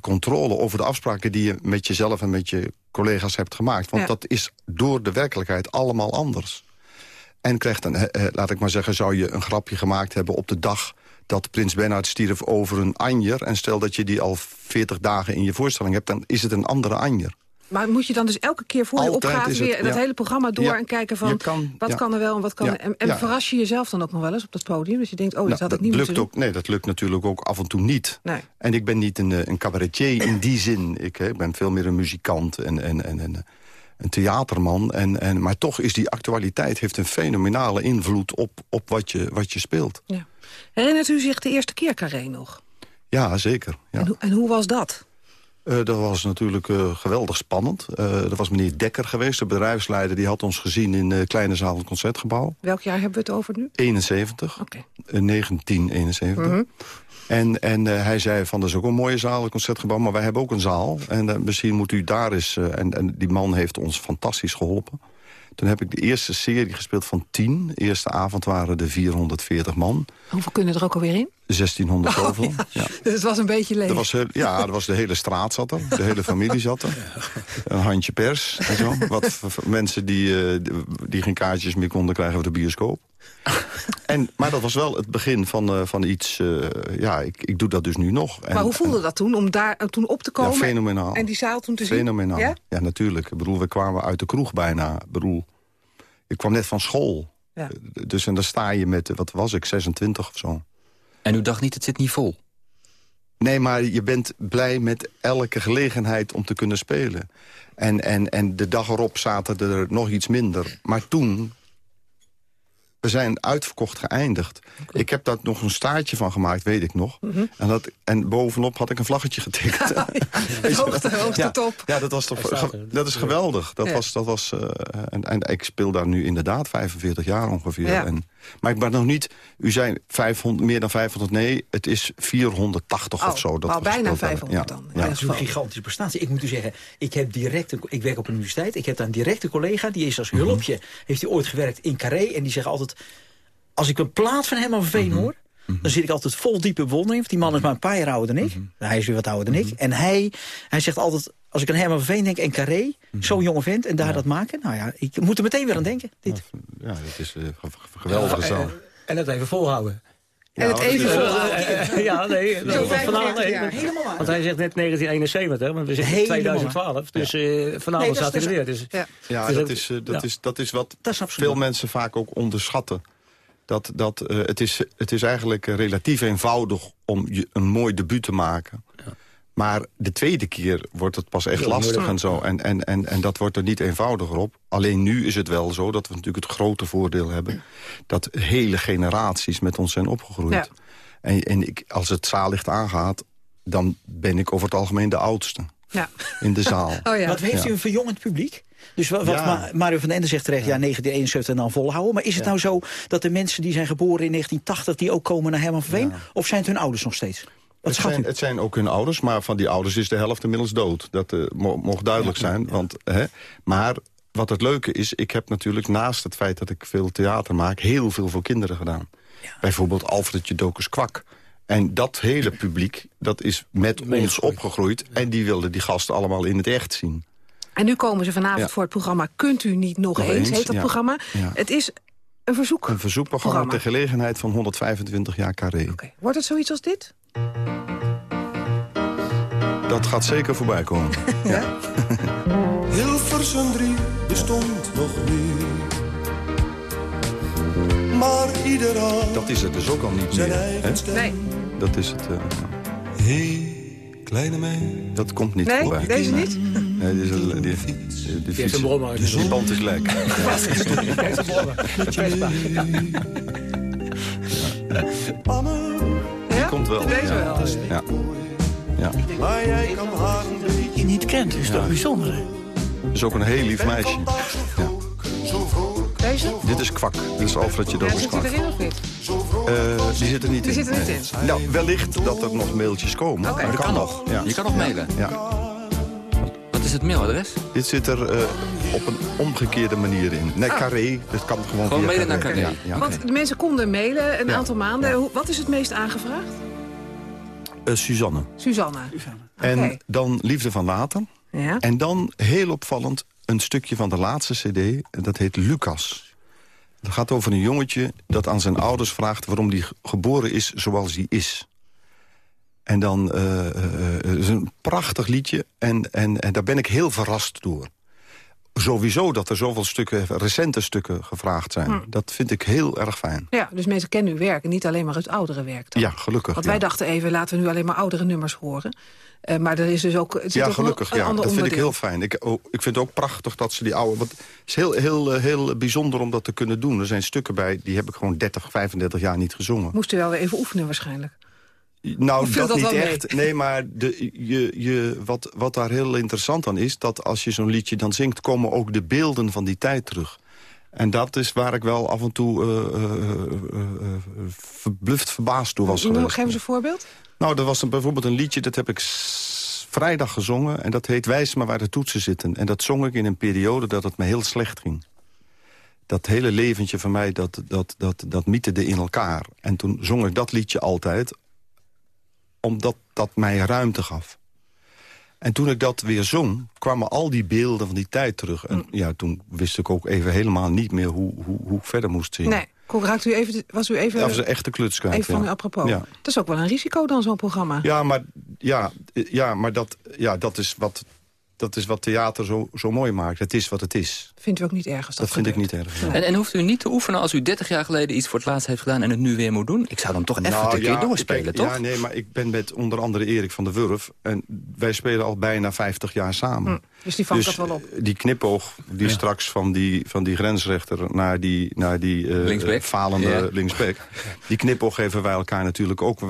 [SPEAKER 17] controle over de afspraken... die je met jezelf en met je collega's hebt gemaakt. Want
[SPEAKER 13] Ja.
[SPEAKER 17] dat is door de werkelijkheid allemaal anders. En krijgt een, eh, eh, laat ik maar zeggen, zou je een grapje gemaakt hebben op de dag dat prins Bernhard stierf over een anjer... en stel dat je die al 40 dagen in je voorstelling hebt... dan is het een andere anjer.
[SPEAKER 13] Maar moet je dan dus elke keer voor je
[SPEAKER 17] Altijd
[SPEAKER 13] opgaat
[SPEAKER 17] is het,
[SPEAKER 13] weer dat hele programma door
[SPEAKER 17] Ja.
[SPEAKER 13] en kijken van
[SPEAKER 17] kan-
[SPEAKER 13] wat
[SPEAKER 17] ja.
[SPEAKER 13] kan er wel en wat kan er... En, en verras je jezelf dan ook nog wel eens op dat podium? Dus je denkt, oh,
[SPEAKER 17] Nou,
[SPEAKER 13] had ik
[SPEAKER 17] dat
[SPEAKER 13] niet
[SPEAKER 17] lukt ook, nee, dat lukt natuurlijk ook af en toe niet.
[SPEAKER 13] Nee.
[SPEAKER 17] En ik ben niet een, eh, een cabaretier in die zin. Ik, hè, ik ben veel meer een muzikant en, en, en, en een theaterman. En, en, maar toch is die actualiteit heeft een fenomenale invloed op, op wat, je, wat je speelt.
[SPEAKER 13] doen. Herinnert u zich de eerste keer Carré nog?
[SPEAKER 17] Ja, zeker. Ja.
[SPEAKER 13] En, hoe, en hoe was dat?
[SPEAKER 17] Eh, dat was natuurlijk eh, geweldig spannend. Eh er was meneer Dekker geweest, de bedrijfsleider. Die had ons gezien in de kleine zaal van het Concertgebouw.
[SPEAKER 13] Welk jaar hebben we het over nu?
[SPEAKER 17] 71.
[SPEAKER 13] Oké.
[SPEAKER 17] Eh, 1971.
[SPEAKER 13] Mhm.
[SPEAKER 17] En, en eh, hij zei van, dat is ook een mooie zaal, het Concertgebouw... maar wij hebben ook een zaal. En eh, misschien moet u daar eens... eh, en, en die man heeft ons fantastisch geholpen. Toen heb ik de eerste serie gespeeld van 10. De eerste avond waren er 440 man.
[SPEAKER 13] Hoeveel kunnen er ook alweer in?
[SPEAKER 17] 1600
[SPEAKER 13] Oh,
[SPEAKER 17] zoveel.
[SPEAKER 13] ja.
[SPEAKER 17] ja. [LAUGHS]
[SPEAKER 13] Dus het was een beetje leeg.
[SPEAKER 17] Er was ja, er was de hele straat zat er. De hele familie zat er. [LAUGHS] Een handje pers en zo. Wat mensen die, die geen kaartjes meer konden krijgen voor de bioscoop. [LAUGHS] En, maar dat was wel het begin van, eh, van iets... eh, ja, ik, ik doe dat dus nu nog. En,
[SPEAKER 13] maar hoe voelde dat toen, om daar eh, toen op te komen?
[SPEAKER 17] Ja, fenomenaal.
[SPEAKER 13] En die zaal toen te zien?
[SPEAKER 17] Fenomenaal.
[SPEAKER 13] Ja?
[SPEAKER 17] Ja? natuurlijk. Ik bedoel, we kwamen uit de kroeg bijna. Ik bedoel, ik kwam net van school.
[SPEAKER 13] Ja.
[SPEAKER 17] Dus en dan sta je met, wat was ik, 26 of zo.
[SPEAKER 14] En u dacht niet, het zit niet vol?
[SPEAKER 17] Nee, maar je bent blij met elke gelegenheid om te kunnen spelen. En, en, en de dag erop zaten er nog iets minder. Maar toen... We zijn uitverkocht geëindigd. Ik heb daar nog een staartje van gemaakt, weet ik nog.
[SPEAKER 13] Mhm.
[SPEAKER 17] en, dat, en bovenop had ik een vlaggetje getekend.
[SPEAKER 13] Het hoogste, hoogste
[SPEAKER 17] ja,
[SPEAKER 13] top.
[SPEAKER 17] Ja, dat, was toch,
[SPEAKER 13] staat
[SPEAKER 17] dat is geweldig. Dat
[SPEAKER 13] Ja.
[SPEAKER 17] was, dat was, eh, en, en ik speel daar nu inderdaad 45 jaar ongeveer.
[SPEAKER 13] Ja.
[SPEAKER 17] En, maar ik ben nog niet... U zei 500, meer dan 500, nee, het is 480
[SPEAKER 13] Oh,
[SPEAKER 17] of zo. Dat
[SPEAKER 13] al bijna
[SPEAKER 17] gespeeld hebben.
[SPEAKER 13] 500
[SPEAKER 17] Ja,
[SPEAKER 13] dan.
[SPEAKER 17] ja.
[SPEAKER 16] Dat is een gigantische prestatie. Ik moet u zeggen, ik, heb direct een, ik werk op een universiteit. Ik heb daar een directe collega, die is als
[SPEAKER 17] Mhm.
[SPEAKER 16] hulpje... heeft hij ooit gewerkt in Carré. En die zegt altijd, als ik een plaat van Herman van Veen
[SPEAKER 17] Mhm.
[SPEAKER 16] hoor... dan zit ik altijd vol diepe bewondering. Want die man is maar een paar jaar ouder dan ik.
[SPEAKER 17] Mhm.
[SPEAKER 16] Hij is weer wat ouder dan ik. En hij, hij zegt altijd, als ik aan Herman van Veen denk en Carré...
[SPEAKER 17] Mhm.
[SPEAKER 16] zo'n jonge vent en daar dat maken... nou ja, ik moet er meteen weer aan denken. Dit.
[SPEAKER 17] Ja, dat is een geweldige zaal.
[SPEAKER 10] En het even volhouden.
[SPEAKER 13] En het even
[SPEAKER 10] Eh, eh, eh, Ja, nee.
[SPEAKER 13] Zo
[SPEAKER 10] dat-
[SPEAKER 13] 45
[SPEAKER 10] vanavond, nee,
[SPEAKER 13] jaar.
[SPEAKER 16] Helemaal waar.
[SPEAKER 10] Want hij zegt net 1971, want we zitten in
[SPEAKER 16] Helemaal
[SPEAKER 10] 2012. Dus eh, vanavond staat hij er
[SPEAKER 16] dus-
[SPEAKER 10] weer. Dus,
[SPEAKER 13] Ja.
[SPEAKER 17] Ja,
[SPEAKER 10] Dus
[SPEAKER 17] dat is, dat,
[SPEAKER 10] ja.
[SPEAKER 17] is, dat is wat
[SPEAKER 16] Dat is absoluut.
[SPEAKER 17] veel mensen vaak ook onderschatten. Dat, dat, eh, het, is, het is eigenlijk relatief eenvoudig om je een mooi debuut te maken. Maar de tweede keer wordt het pas echt lastig en zo. En, en, en, en dat wordt er niet eenvoudiger op. Alleen nu is het wel zo dat we natuurlijk het grote voordeel hebben... dat hele generaties met ons zijn opgegroeid.
[SPEAKER 13] Ja.
[SPEAKER 17] En, en ik, als het zaallicht aangaat, dan ben ik over het algemeen de oudste
[SPEAKER 13] Ja.
[SPEAKER 17] in de zaal. [LAUGHS]
[SPEAKER 13] Oh ja.
[SPEAKER 16] Wat heeft
[SPEAKER 17] Ja.
[SPEAKER 16] u een verjongend publiek? Dus wat, wat
[SPEAKER 17] Ja.
[SPEAKER 16] Ma- Mario van den Ende zegt terecht, ja, 1971 en dan volhouden. Maar is het nou zo dat de mensen die zijn geboren in 1980... die ook komen naar Herman van Veen? Of zijn het hun ouders nog steeds?
[SPEAKER 17] Het zijn, het zijn ook hun ouders, maar van die ouders is de helft inmiddels dood. Dat eh, mo- mocht duidelijk zijn. Want, hè, maar wat het leuke is, ik heb natuurlijk naast het feit dat ik veel theater maak... heel veel voor kinderen gedaan. Bijvoorbeeld Alfredje Dokus Kwak. En dat hele publiek, dat is met ons opgegroeid. En die wilden die gasten allemaal in het echt zien.
[SPEAKER 13] En nu komen ze vanavond
[SPEAKER 17] Ja.
[SPEAKER 13] voor het programma Kunt u niet nog,
[SPEAKER 17] Nog
[SPEAKER 13] eens, heet dat programma. Het is een verzoek.
[SPEAKER 17] Een verzoekprogramma
[SPEAKER 13] Programma.
[SPEAKER 17] ter gelegenheid van 125 jaar Carré.
[SPEAKER 13] Wordt het zoiets als dit?
[SPEAKER 17] Dat gaat zeker voorbij komen. [LAUGHS] ja. [LAUGHS]
[SPEAKER 19] Hilversum 3 bestond nog niet. Maar ieder had
[SPEAKER 17] Dat is het dus ook al niet meer. hè?
[SPEAKER 13] Nee.
[SPEAKER 17] Dat is het. eh,
[SPEAKER 19] Hey, kleine meid.
[SPEAKER 17] dat komt niet
[SPEAKER 13] Nee,
[SPEAKER 17] voorbij.
[SPEAKER 13] deze niet?
[SPEAKER 17] Nee, die, is een- die, die, die,
[SPEAKER 10] heeft een brommer uit.
[SPEAKER 17] die band is lek. [LAUGHS] Die komt wel.
[SPEAKER 13] Deze
[SPEAKER 17] ja.
[SPEAKER 13] wel.
[SPEAKER 17] Ja. Ja.
[SPEAKER 19] Maar jij kan haar een beetje
[SPEAKER 15] Die je niet kent, is toch bijzonder, hè?
[SPEAKER 17] Dat is ook een heel lief meisje. Ja.
[SPEAKER 13] Deze?
[SPEAKER 17] Dit is kwak. Dit is Alfredje
[SPEAKER 13] Ja,
[SPEAKER 17] Dokus
[SPEAKER 13] zit
[SPEAKER 17] kwak.
[SPEAKER 13] erin of niet?
[SPEAKER 17] Eh, die zit er niet
[SPEAKER 13] Die
[SPEAKER 17] in.
[SPEAKER 13] zit er niet
[SPEAKER 17] Nee.
[SPEAKER 13] in.
[SPEAKER 17] Nou, wellicht dat er nog mailtjes komen.
[SPEAKER 13] Oké.
[SPEAKER 17] Dat
[SPEAKER 13] Dat
[SPEAKER 17] kan
[SPEAKER 14] kan
[SPEAKER 17] nog. Ja.
[SPEAKER 14] Je kan nog mailen.
[SPEAKER 17] Ja.
[SPEAKER 14] Wat is het mailadres?
[SPEAKER 17] Dit zit er eh, op een omgekeerde manier in. Nee,
[SPEAKER 13] Ah.
[SPEAKER 17] carré. Dat kan gewoon
[SPEAKER 14] Gewoon mailen naar Carré.
[SPEAKER 17] Ja, ja.
[SPEAKER 13] Want de mensen konden mailen een
[SPEAKER 17] Ja.
[SPEAKER 13] aantal maanden. Wat is het meest aangevraagd?
[SPEAKER 17] Eh, Suzanne.
[SPEAKER 13] Susanna.
[SPEAKER 17] En dan Liefde van Later.
[SPEAKER 13] Ja.
[SPEAKER 17] En dan, heel opvallend, een stukje van de laatste cd. en Dat heet Lucas. Het gaat over een jongetje dat aan zijn ouders vraagt... waarom hij geboren is zoals hij is. En dan eh, eh, eh, het is een prachtig liedje. En, en, en daar ben ik heel verrast door. Sowieso dat er zoveel stukken, recente stukken gevraagd zijn.
[SPEAKER 13] Hm.
[SPEAKER 17] Dat vind ik heel erg fijn.
[SPEAKER 13] Ja, dus mensen kennen uw werk en niet alleen maar het oudere werk. dan.
[SPEAKER 17] Ja, gelukkig.
[SPEAKER 13] Want
[SPEAKER 17] ja.
[SPEAKER 13] wij dachten even, laten we nu alleen maar oudere nummers horen. Eh, maar er is dus ook, het zit
[SPEAKER 17] Ja,
[SPEAKER 13] ook
[SPEAKER 17] gelukkig.
[SPEAKER 13] een, een
[SPEAKER 17] Ja. Dat vind ik heel fijn. Ik, oh, ik vind het ook prachtig dat ze die oude... Want het is heel, heel, eh, heel bijzonder om dat te kunnen doen. Er zijn stukken bij, die heb ik gewoon 30, 35 jaar niet gezongen.
[SPEAKER 13] Moest u wel weer even oefenen waarschijnlijk.
[SPEAKER 17] Nou, dat,
[SPEAKER 13] dat
[SPEAKER 17] niet
[SPEAKER 13] mee?
[SPEAKER 17] echt. Nee, maar de, je, je, wat, wat daar heel interessant aan is... dat als je zo'n liedje dan zingt... komen ook de beelden van die tijd terug. En dat is waar ik wel af en toe eh, eh, eh, verbluft verbaasd door was
[SPEAKER 13] Noem-
[SPEAKER 17] geweest.
[SPEAKER 13] Geef eens een voorbeeld.
[SPEAKER 17] Nou, dat was een, bijvoorbeeld een liedje, dat heb ik vrijdag gezongen... en dat heet Wijs maar waar de toetsen zitten. En dat zong ik in een periode dat het me heel slecht ging. Dat hele leventje van mij, dat, dat, dat, dat mieterde in elkaar. En toen zong ik dat liedje altijd, omdat dat mij ruimte gaf. En toen ik dat weer zong, kwamen al die beelden van die tijd terug. En ja, toen wist ik ook even helemaal niet meer hoe, hoe, hoe ik verder moest zingen.
[SPEAKER 13] Nee, Kon- raakt u even, was u even,
[SPEAKER 17] Dat was een echte kluts
[SPEAKER 13] even van
[SPEAKER 17] ja.
[SPEAKER 13] apropos.
[SPEAKER 17] Ja.
[SPEAKER 13] Dat is ook wel een risico dan, zo'n programma.
[SPEAKER 17] Ja, maar, ja, ja, maar dat, ja, dat, is wat, dat is wat theater zo, zo mooi maakt. Het is wat het is.
[SPEAKER 13] Vindt u ook niet erg als dat,
[SPEAKER 17] Dat vind ik niet erg.
[SPEAKER 14] En, en hoeft u niet te oefenen als u 30 jaar geleden iets voor het laatst heeft gedaan... en het nu weer moet doen? Ik zou dan toch even
[SPEAKER 17] Nou,
[SPEAKER 14] een keer doorspelen, toch?
[SPEAKER 17] Ja, nee, maar ik ben met onder andere Erik van der Wurf. En wij spelen al bijna 50 jaar samen.
[SPEAKER 13] Hm, dus die vangt dat wel op.
[SPEAKER 17] Die knipoog die straks van die, van die grensrechter naar die, naar die eh,
[SPEAKER 14] Linksback.
[SPEAKER 17] falende
[SPEAKER 14] Ja.
[SPEAKER 17] linksback. Die knipoog geven wij elkaar natuurlijk ook.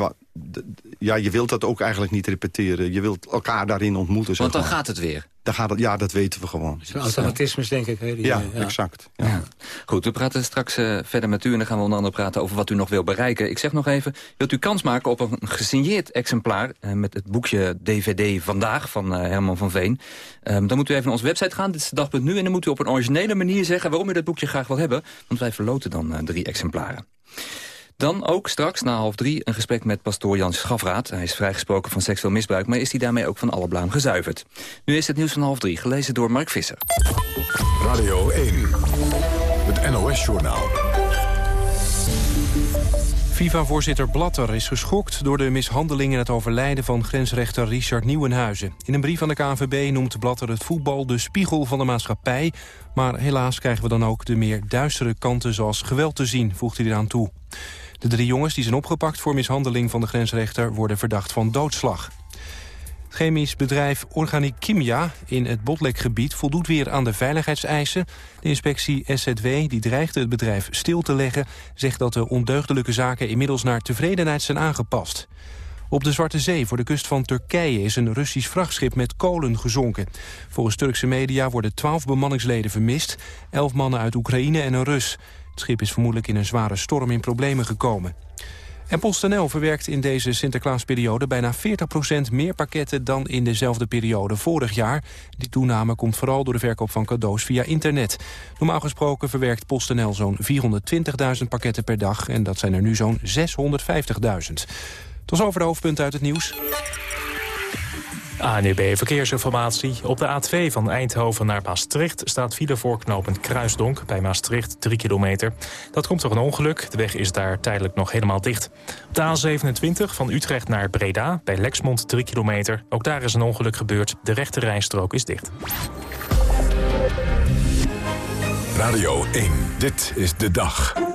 [SPEAKER 17] Ja, je wilt dat ook eigenlijk niet repeteren. Je wilt elkaar daarin ontmoeten. zeg
[SPEAKER 14] Want dan
[SPEAKER 17] maar.
[SPEAKER 14] gaat het weer.
[SPEAKER 17] Dan gaat het, ja, dat weten we gewoon.
[SPEAKER 10] Zo'n automatismes, denk ik. Hè, die,
[SPEAKER 17] Ja,
[SPEAKER 10] eh,
[SPEAKER 17] exact. Ja.
[SPEAKER 14] Goed, we praten straks eh, verder met u... en dan gaan we onder andere praten over wat u nog wil bereiken. Ik zeg nog even, wilt u kans maken op een gesigneerd exemplaar... eh, met het boekje DVD Vandaag van eh, Herman van Veen... Ehm, dan moet u even naar onze website gaan, dit is de dag.nu... en dan moet u op een originele manier zeggen waarom u dat boekje graag wil hebben... want wij verloten dan eh, drie exemplaren. Dan ook straks, na half drie, een gesprek met pastoor Jan Schafraat. Hij is vrijgesproken van seksueel misbruik, maar is hij daarmee ook van alle blaam gezuiverd. Nu is het nieuws van half drie, gelezen door Mark Visser.
[SPEAKER 1] Radio 1, het NOS-journaal.
[SPEAKER 2] FIFA-voorzitter Blatter is geschokt door de mishandeling en het overlijden van grensrechter Richard Nieuwenhuizen. In een brief aan de KNVB noemt Blatter het voetbal de spiegel van de maatschappij. Maar helaas krijgen we dan ook de meer duistere kanten zoals geweld te zien, voegt hij eraan toe. De drie jongens die zijn opgepakt voor mishandeling van de grensrechter worden verdacht van doodslag. Het Chemisch bedrijf Organic Chimia in het Botlekgebied voldoet weer aan de veiligheidseisen. De inspectie SZW, die dreigde het bedrijf stil te leggen... zegt dat de ondeugdelijke zaken inmiddels naar tevredenheid zijn aangepast. Op de Zwarte Zee voor de kust van Turkije is een Russisch vrachtschip met kolen gezonken. Volgens Turkse media worden twaalf bemanningsleden vermist, elf mannen uit Oekraïne en een Rus. Het schip is vermoedelijk in een zware storm in problemen gekomen. En PostNL verwerkt in deze Sinterklaasperiode bijna 40% meer pakketten dan in dezelfde periode vorig jaar. Die toename komt vooral door de verkoop van cadeaus via internet. Normaal gesproken verwerkt PostNL zo'n 420.000 pakketten per dag en dat zijn er nu zo'n 650.000. Tot over de hoofdpunten uit het nieuws.
[SPEAKER 20] ANUB E Verkeersinformatie. Op de A2 van Eindhoven naar Maastricht staat file voor knooppunt Kruisdonk. Bij Maastricht 3 kilometer. Dat komt door een ongeluk. De weg is daar tijdelijk nog helemaal dicht. Op de A27 van Utrecht naar Breda bij Lexmond 3 kilometer. Ook daar is een ongeluk gebeurd. De rechte rijstrook is dicht.
[SPEAKER 1] Radio 1, dit is de dag.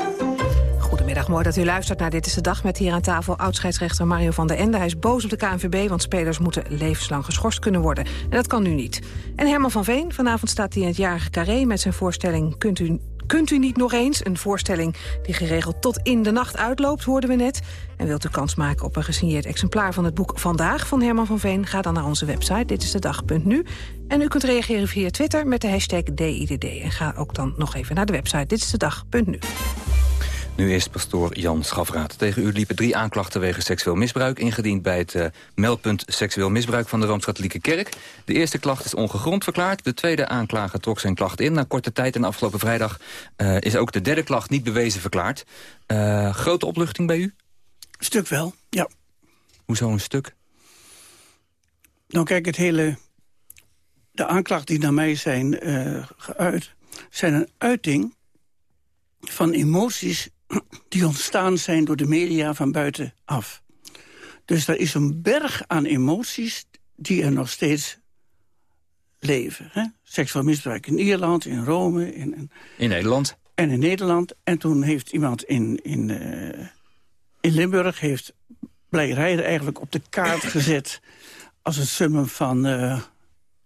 [SPEAKER 13] Goedemiddag, mooi dat u luistert naar Dit is de Dag... met hier aan tafel oudscheidsrechter Mario van der Ende. Hij is boos op de KNVB, want spelers moeten levenslang geschorst kunnen worden. En dat kan nu niet. En Herman van Veen, vanavond staat hij in het jarige Carré... met zijn voorstelling Kunt u Kunt u niet nog eens? Een voorstelling die geregeld tot in de nacht uitloopt, hoorden we net. En wilt u kans maken op een gesigneerd exemplaar van het boek Vandaag van Herman van Veen? Ga dan naar onze website, dit is de. En u kunt reageren via Twitter met de hashtag DIDD. En ga ook dan nog even naar de website, dit is de dag.nu.
[SPEAKER 14] Nu eerst pastoor Jan Schafraat. Tegen u liepen drie aanklachten wegens seksueel misbruik... ingediend bij het uh, meldpunt seksueel misbruik van de Rooms-Katholieke Kerk. De eerste klacht is ongegrond verklaard. De tweede aanklager trok zijn klacht in. Na korte tijd en afgelopen vrijdag uh, is ook de derde klacht niet bewezen verklaard. Uh, grote opluchting bij u?
[SPEAKER 15] Stuk wel, ja.
[SPEAKER 14] Hoezo een stuk?
[SPEAKER 15] Nou kijk, het hele... De aanklachten die naar mij zijn geuit... zijn een uiting van emoties die ontstaan zijn door de media van buitenaf. Dus er is een berg aan emoties die er nog steeds leven. Hè? Seksueel misbruik in Ierland, in Rome. In, in,
[SPEAKER 14] in Nederland.
[SPEAKER 15] En in Nederland. En toen heeft iemand in, in, uh, in Limburg... heeft Blijrijden eigenlijk op de kaart [COUGHS] gezet... als het summum van uh,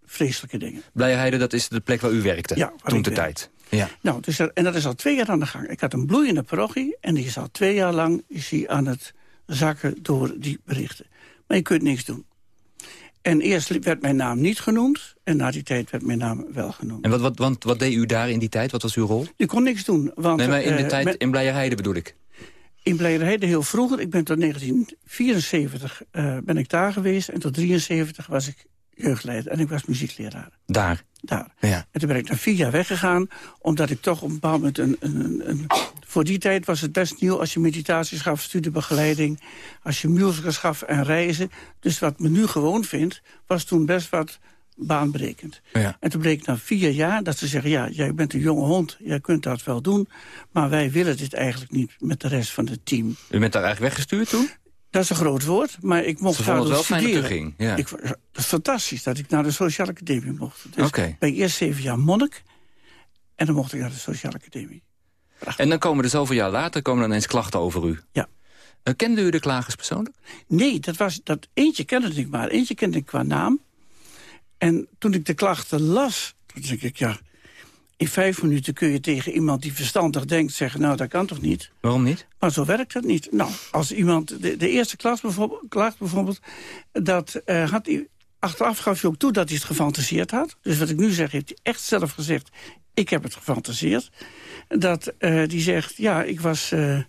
[SPEAKER 15] vreselijke dingen.
[SPEAKER 14] Blijrijden, dat is de plek waar u werkte
[SPEAKER 15] ja,
[SPEAKER 14] toen de tijd. Ja.
[SPEAKER 15] Nou, dus er, en dat is al twee jaar aan de gang. Ik had een bloeiende parochie en die is al twee jaar lang is die aan het zakken door die berichten. Maar je kunt niks doen. En eerst werd mijn naam niet genoemd en na die tijd werd mijn naam wel genoemd.
[SPEAKER 14] En wat, wat, want, wat deed u daar in die tijd? Wat was uw rol?
[SPEAKER 15] Je kon niks doen. Want,
[SPEAKER 14] nee, maar in de
[SPEAKER 15] uh,
[SPEAKER 14] tijd
[SPEAKER 15] met,
[SPEAKER 14] in Blijerheide bedoel ik.
[SPEAKER 15] In Blijerheide heel vroeger. Ik ben tot 1974 uh, ben ik daar geweest en tot 73 was ik jeugdleider en ik was muziekleraar.
[SPEAKER 14] Daar?
[SPEAKER 15] Daar.
[SPEAKER 14] Ja.
[SPEAKER 15] En toen ben ik na vier jaar weggegaan, omdat ik toch op een bepaald moment... Een, een, een, voor die tijd was het best nieuw als je meditaties gaf, studiebegeleiding... als je musicals gaf en reizen. Dus wat me nu gewoon vindt, was toen best wat baanbrekend.
[SPEAKER 14] Ja.
[SPEAKER 15] En toen bleek na vier jaar dat ze zeggen... ja, jij bent een jonge hond, jij kunt dat wel doen... maar wij willen dit eigenlijk niet met de rest van het team.
[SPEAKER 14] U bent daar eigenlijk weggestuurd toen?
[SPEAKER 15] Dat is een groot woord, maar ik mocht
[SPEAKER 14] daar
[SPEAKER 15] wel
[SPEAKER 14] studeren. Ging, ja.
[SPEAKER 15] ik, fantastisch dat ik naar de Sociale Academie mocht. Dus
[SPEAKER 14] okay.
[SPEAKER 15] ben ik eerst zeven jaar monnik en dan mocht ik naar de Sociale Academie.
[SPEAKER 14] Prachtig. En dan komen er zoveel jaar later komen er ineens klachten over u.
[SPEAKER 15] Ja.
[SPEAKER 14] Uh, kende u de klagers persoonlijk?
[SPEAKER 15] Nee, dat was, dat eentje kende ik maar. Eentje kende ik qua naam. En toen ik de klachten las, toen dacht ik, ja... In vijf minuten kun je tegen iemand die verstandig denkt zeggen... nou, dat kan toch niet?
[SPEAKER 14] Waarom niet?
[SPEAKER 15] Maar zo werkt het niet. Nou, als iemand... De, de eerste klas bijvoorbeeld, klacht bijvoorbeeld... dat uh, had hij... Achteraf gaf hij ook toe dat hij het gefantaseerd had. Dus wat ik nu zeg, heeft hij echt zelf gezegd... ik heb het gefantaseerd. Dat uh, die zegt, ja, ik was... Uh,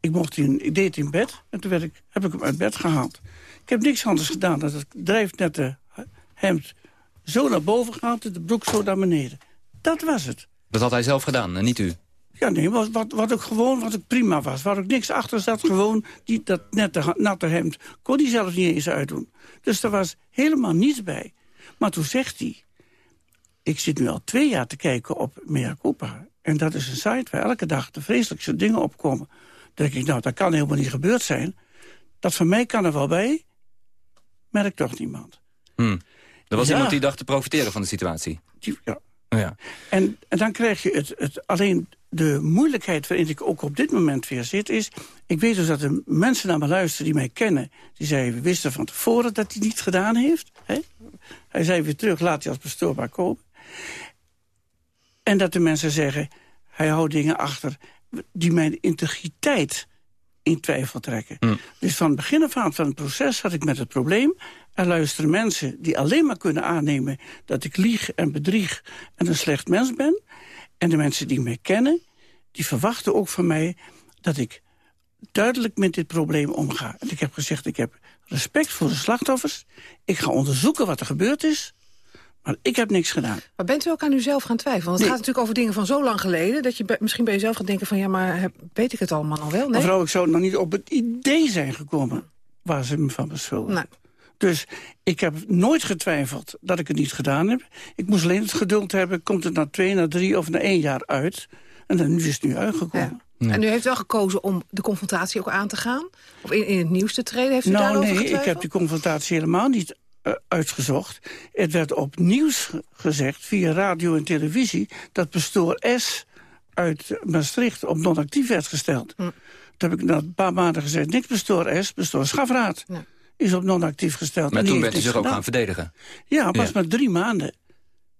[SPEAKER 15] ik, mocht in, ik deed in bed en toen werd ik, heb ik hem uit bed gehaald. Ik heb niks anders gedaan dan het drijfnette hemd zo naar boven gehaald, de broek zo naar beneden. Dat was het.
[SPEAKER 14] Dat had hij zelf gedaan en niet u?
[SPEAKER 15] Ja, nee, wat, wat, wat ook gewoon wat ook prima was. Waar ook niks achter zat, gewoon die, dat nette, natte hemd. Kon hij zelf niet eens uitdoen. Dus er was helemaal niets bij. Maar toen zegt hij... Ik zit nu al twee jaar te kijken op Mea Culpa. En dat is een site waar elke dag de vreselijkste dingen opkomen. Dan denk ik, nou, dat kan helemaal niet gebeurd zijn. Dat van mij kan er wel bij. Merkt toch niemand.
[SPEAKER 14] Hmm. Er was ja. iemand die dacht te profiteren van de situatie.
[SPEAKER 15] Ja.
[SPEAKER 14] Ja.
[SPEAKER 15] En, en dan krijg je het, het alleen de moeilijkheid waarin ik ook op dit moment weer zit is... ik weet dus dat er mensen naar me luisteren die mij kennen... die zeiden, we wisten van tevoren dat hij niet gedaan heeft. Hè? Hij zei weer terug, laat hij als pastoor maar komen. En dat de mensen zeggen, hij houdt dingen achter... die mijn integriteit in twijfel trekken. Dus van het begin af aan van het proces had ik met het probleem... er luisteren mensen die alleen maar kunnen aannemen... dat ik lieg en bedrieg en een slecht mens ben... En de mensen die mij kennen, die verwachten ook van mij... dat ik duidelijk met dit probleem omga. En ik heb gezegd, ik heb respect voor de slachtoffers. Ik ga onderzoeken wat er gebeurd is. Maar ik heb niks gedaan.
[SPEAKER 13] Maar bent u ook aan uzelf gaan twijfelen? Want het gaat natuurlijk over dingen van zo lang geleden... dat je misschien bij jezelf gaat denken van... ja, maar heb, weet ik het allemaal nog wel? Nee?
[SPEAKER 15] Mevrouw, ik zou nog niet op het idee zijn gekomen... waar ze me van beschuldigen.
[SPEAKER 13] Nee.
[SPEAKER 15] Dus ik heb nooit getwijfeld dat ik het niet gedaan heb. Ik moest alleen het geduld hebben, komt het na twee, na drie of na één jaar uit. En dan nu is het nu uitgekomen.
[SPEAKER 13] En u heeft wel gekozen om de confrontatie ook aan te gaan? Of in, in het nieuws te treden? Heeft u
[SPEAKER 15] nou nee,
[SPEAKER 13] getwijfeld?
[SPEAKER 15] ik heb die confrontatie helemaal niet eh, uitgezocht. Het werd op nieuws ge- gezegd, via radio en televisie... dat pastoor S. uit Maastricht op non-actief werd gesteld.
[SPEAKER 13] Hm.
[SPEAKER 15] Toen heb ik na een paar maanden gezegd... niks pastoor S, pastoor Schafraad is op non-actief gesteld.
[SPEAKER 14] Maar
[SPEAKER 15] En die
[SPEAKER 14] toen bent u zich ook gaan verdedigen.
[SPEAKER 15] Ja, pas
[SPEAKER 14] Ja.
[SPEAKER 15] maar drie maanden.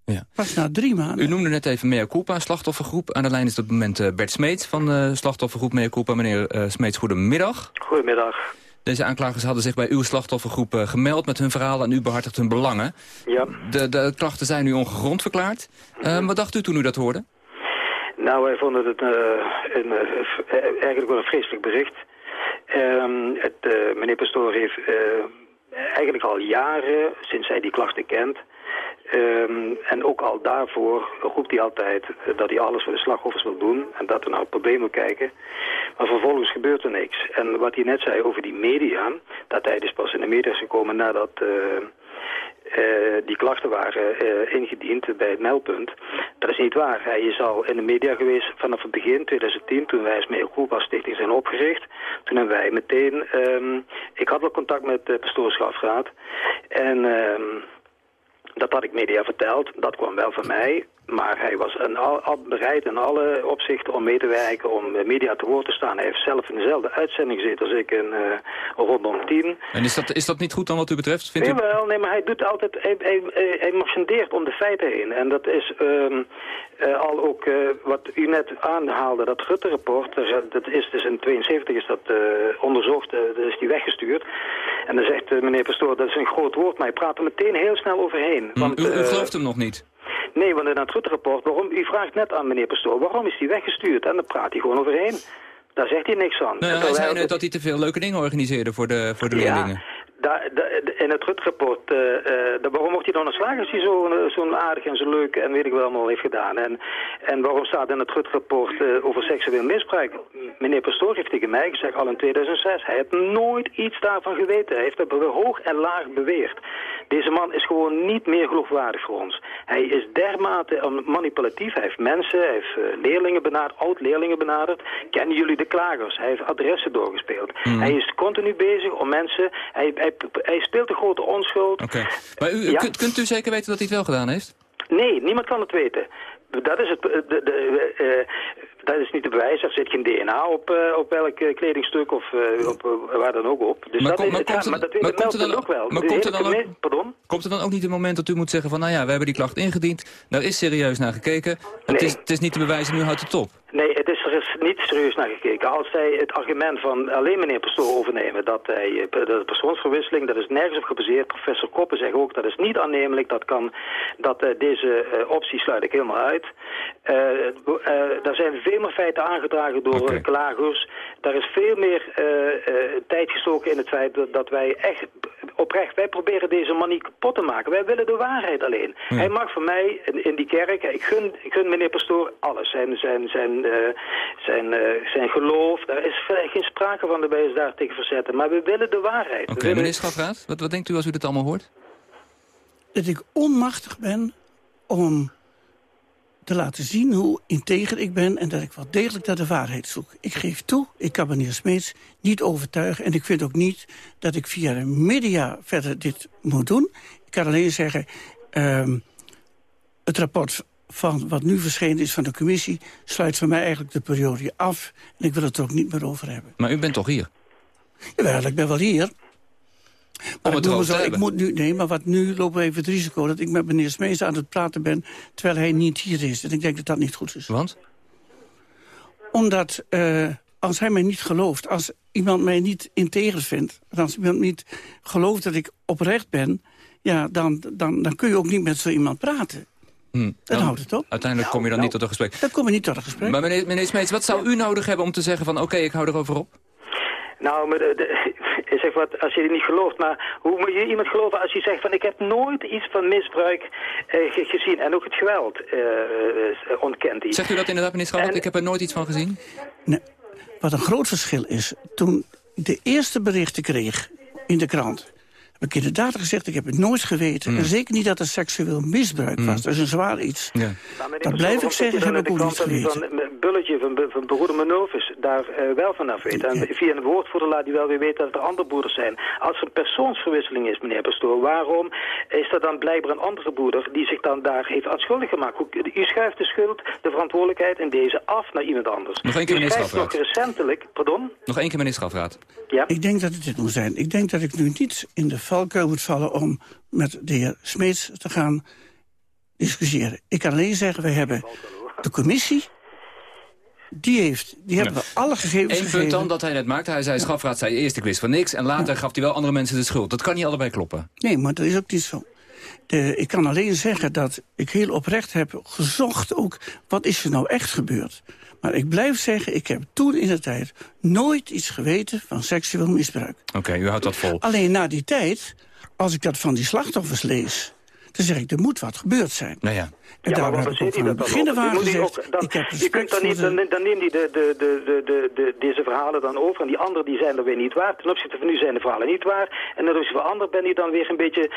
[SPEAKER 14] Ja.
[SPEAKER 15] Pas na drie maanden.
[SPEAKER 14] U noemde net even Mea Culpa, slachtoffergroep. Aan de lijn is op het moment eh, Bert Smeets van de slachtoffergroep Mea Culpa. Meneer eh, Smeets, goedemiddag.
[SPEAKER 21] Goedemiddag.
[SPEAKER 14] Deze aanklagers hadden zich bij uw slachtoffergroep eh, gemeld met hun verhaal... en u behartigt hun belangen.
[SPEAKER 21] Ja.
[SPEAKER 14] De, de klachten zijn nu ongegrond verklaard. Eh, wat dacht u toen u dat hoorde?
[SPEAKER 21] Nou, wij vonden het eh, een, eigenlijk wel een vreselijk bericht. Ehm, eh, meneer Pastoor heeft eh, eigenlijk al jaren, sinds hij die klachten kent... ehm, en ook al daarvoor roept hij altijd dat hij alles voor de slachtoffers wil doen... en dat we naar het probleem wil kijken. Maar vervolgens gebeurt er niks. En wat hij net zei over die media... dat hij dus pas in de media is gekomen nadat... eh, die klachten waren eh, ingediend bij het meldpunt. Dat is niet waar. Hij is al in de media geweest vanaf het begin 2010, toen wij als als stichting zijn opgericht. Toen hebben wij meteen, ehm, ik had al contact met de pastoor Schafraad. En ehm, dat had ik media verteld, dat kwam wel van mij. Maar hij was een, al, bereid in alle opzichten om mee te werken, om eh, media te woord te staan. Hij heeft zelf in dezelfde uitzending gezeten als ik in eh, rondom 10.
[SPEAKER 14] En is dat, is dat niet goed dan wat u betreft? Vindt u...
[SPEAKER 21] Jawel, nee, maar hij doet altijd, hij, hij, marchandeert om de feiten heen. En dat is eh, al ook wat u net aanhaalde, dat Rutte-rapport, dat is- dat is dus in 72 is dat onderzocht, dat is die weggestuurd. En dan zegt meneer Pastoor, dat is een groot woord, maar hij praat er meteen heel snel overheen. Want,
[SPEAKER 14] u, u gelooft hem nog niet?
[SPEAKER 21] Nee, want in het Rutte-rapport, waarom, u vraagt net aan meneer Pastoor, waarom is die weggestuurd? En dan praat hij gewoon overheen. Daar zegt hij niks aan.
[SPEAKER 14] Nou, ja, hij zei net dat hij te veel leuke dingen organiseerde voor de, voor de
[SPEAKER 21] Ja.
[SPEAKER 14] leerlingen.
[SPEAKER 21] In het Rutte-rapport, eh, eh, daar- waarom wordt hij dan ontslagen als hij zo'n eh, zo'n aardig en zo leuk en weet ik wel allemaal heeft gedaan? En, en waarom staat in het Rutte-rapport eh, over seksueel misbruik? Meneer Pastoor heeft tegen mij gezegd, al in 2006, hij heeft nooit iets daarvan geweten. Hij heeft dat hoog en laag beweerd. Deze man is gewoon niet meer geloofwaardig voor ons. Hij is dermate manipulatief. Hij heeft mensen, hij heeft eh, leerlingen benaderd, oud-leerlingen benaderd. Kennen jullie de klagers? Hij heeft adressen doorgespeeld.
[SPEAKER 14] Mhm.
[SPEAKER 21] Hij is continu bezig om mensen... Hij, hij, hij speelt de grote onschuld.
[SPEAKER 14] Oké. Maar u,
[SPEAKER 21] Ja.
[SPEAKER 14] kunt, kunt u zeker weten dat hij het wel gedaan heeft?
[SPEAKER 21] Nee, niemand kan het weten. Dat is, het, de, de, eh, dat is niet te bewijzen. Er zit geen DNA op, eh, op welk eh, kledingstuk of eh, op, waar dan ook op. Dus
[SPEAKER 14] Maar
[SPEAKER 21] dat,
[SPEAKER 14] kom- maar
[SPEAKER 21] het,
[SPEAKER 14] komt
[SPEAKER 21] ja,
[SPEAKER 14] er-
[SPEAKER 21] maar dat
[SPEAKER 14] maar komt er dan
[SPEAKER 21] ook wel.
[SPEAKER 14] maar
[SPEAKER 21] De
[SPEAKER 14] komt er dan ook-
[SPEAKER 21] Pardon?
[SPEAKER 14] Komt er dan ook niet een moment dat u moet zeggen van... nou ja, we hebben die klacht ingediend, daar is serieus naar gekeken. Het, is, het is niet te bewijzen, nu houdt het op.
[SPEAKER 21] Nee, is, er is niet serieus naar gekeken. Als zij het argument van alleen meneer Pastoor overnemen... dat hij, eh, de persoonsverwisseling, dat is nergens op gebaseerd. Professor Koppen zegt ook, dat is niet aannemelijk. Dat kan, dat, eh, deze eh, optie sluit ik helemaal uit. Eh, daar zijn veel meer feiten aangedragen door eh, klagers. Daar is veel meer tijd gestoken in het feit dat, dat wij echt oprecht... wij proberen deze man niet kapot te maken. Wij willen de waarheid alleen. Hij mag voor mij in, in die kerk... Ik gun, ik gun meneer Pastoor alles. Zijn, zijn, zijn, zijn, eh, zijn geloof. Daar is geen sprake van dat wij ons daar tegen verzetten. Maar we willen de waarheid.
[SPEAKER 14] Oké,
[SPEAKER 21] willen-
[SPEAKER 14] meneer Schafraad, wat, wat denkt u als u dit allemaal hoort?
[SPEAKER 15] dat ik onmachtig ben om te laten zien hoe integer ik ben... en dat ik wel degelijk naar de waarheid zoek. Ik geef toe, ik kan meneer Smeets niet overtuigen... en ik vind ook niet dat ik via de media verder dit moet doen. Ik kan alleen zeggen, ehm, het rapport van wat nu verschenen is van de commissie... sluit voor mij eigenlijk de periode af. En ik wil het er ook niet meer over hebben.
[SPEAKER 14] Maar u bent toch hier?
[SPEAKER 15] Jawel, ik ben wel hier. Maar
[SPEAKER 14] Om
[SPEAKER 15] ik, moet zo, ik nu, nee, maar wat nu lopen we even het risico... dat ik met meneer Smees aan het praten ben... terwijl hij niet hier is. En ik denk dat dat niet goed is.
[SPEAKER 14] Want?
[SPEAKER 15] Omdat eh, als hij mij niet gelooft... als iemand mij niet integer vindt... en als iemand niet gelooft dat ik oprecht ben... ja, dan, dan, dan kun je ook niet met zo iemand praten.
[SPEAKER 14] Hm.
[SPEAKER 15] Houdt het op.
[SPEAKER 14] Uiteindelijk kom je dan niet tot een gesprek.
[SPEAKER 15] Dan kom je niet tot een gesprek.
[SPEAKER 14] Maar meneer, meneer Smeets, wat zou u nodig hebben om te zeggen van... oké, ik hou erover op?
[SPEAKER 21] Nou, maar de, de, ik [LAUGHS] zeg wat, als je het niet gelooft, maar hoe moet je iemand geloven als je zegt van ik heb nooit iets van misbruik eh, ge- gezien en ook het geweld eh, eh, ontkent hij.
[SPEAKER 14] Zegt u dat inderdaad, meneer Schalk? Ik heb er nooit iets van gezien.
[SPEAKER 15] Wat een groot verschil is, toen ik de eerste berichten kreeg in de krant... heb ik inderdaad gezegd, ik heb het nooit geweten.
[SPEAKER 14] Mm.
[SPEAKER 15] En zeker niet dat er seksueel misbruik was. Dat is een zwaar iets.
[SPEAKER 14] Ja.
[SPEAKER 15] Dat blijf ik zeggen, heb ik ook niet geweten.
[SPEAKER 21] Van een bulletje van, van broeder Menovus daar eh, wel vanaf weet. En via een woordvoerder laat hij wel weer weten dat er andere broeders zijn. Als er een persoonsverwisseling is, meneer Pastoor, waarom is er dan blijkbaar een andere broeder die zich dan daar heeft aan schuldig gemaakt? Hoe- U schuift de schuld, de verantwoordelijkheid in deze af naar iemand anders.
[SPEAKER 14] Nog één keer, Schafraad.
[SPEAKER 21] recentelijk, pardon?
[SPEAKER 14] Nog één keer, meneer Schafraad.
[SPEAKER 21] Ja.
[SPEAKER 15] Ik denk dat het dit moet zijn. Ik denk dat ik nu niet in de valkuil moet vallen... om met de heer Smeets te gaan discussiëren. Ik kan alleen zeggen, wij hebben de commissie... Die, heeft, die hebben we alle gegevens
[SPEAKER 14] Eén
[SPEAKER 15] gegeven.
[SPEAKER 14] punt dan dat hij net maakte. Hij zei, Schafraad zei eerst ik wist van niks... en later gaf hij wel andere mensen de schuld. Dat kan niet allebei kloppen.
[SPEAKER 15] Nee, maar dat is ook niet zo. De, ik kan alleen zeggen dat ik heel oprecht heb gezocht ook... wat is er nou echt gebeurd? Maar ik blijf zeggen, ik heb toen in de tijd... nooit iets geweten van seksueel misbruik.
[SPEAKER 14] Oké, u houdt dat vol.
[SPEAKER 15] Alleen na die tijd, als ik dat van die slachtoffers lees... dan zeg ik, er moet wat gebeurd zijn.
[SPEAKER 14] Nou ja.
[SPEAKER 15] En
[SPEAKER 21] ja, maar
[SPEAKER 15] daarom
[SPEAKER 21] waar
[SPEAKER 15] heb ik van het
[SPEAKER 21] dan
[SPEAKER 15] begin af aan
[SPEAKER 21] Die
[SPEAKER 15] gezegd...
[SPEAKER 21] dan-
[SPEAKER 15] ik heb
[SPEAKER 21] je kunt dan
[SPEAKER 15] voor
[SPEAKER 21] niet,
[SPEAKER 15] de-
[SPEAKER 21] dan, dan neemt hij de, de, de, de, de, de, deze verhalen dan over en die anderen die zijn er weer niet waar. Ten opzichte van nu zijn de verhalen niet waar. En ten opzichte van anderen ben je dan weer een beetje,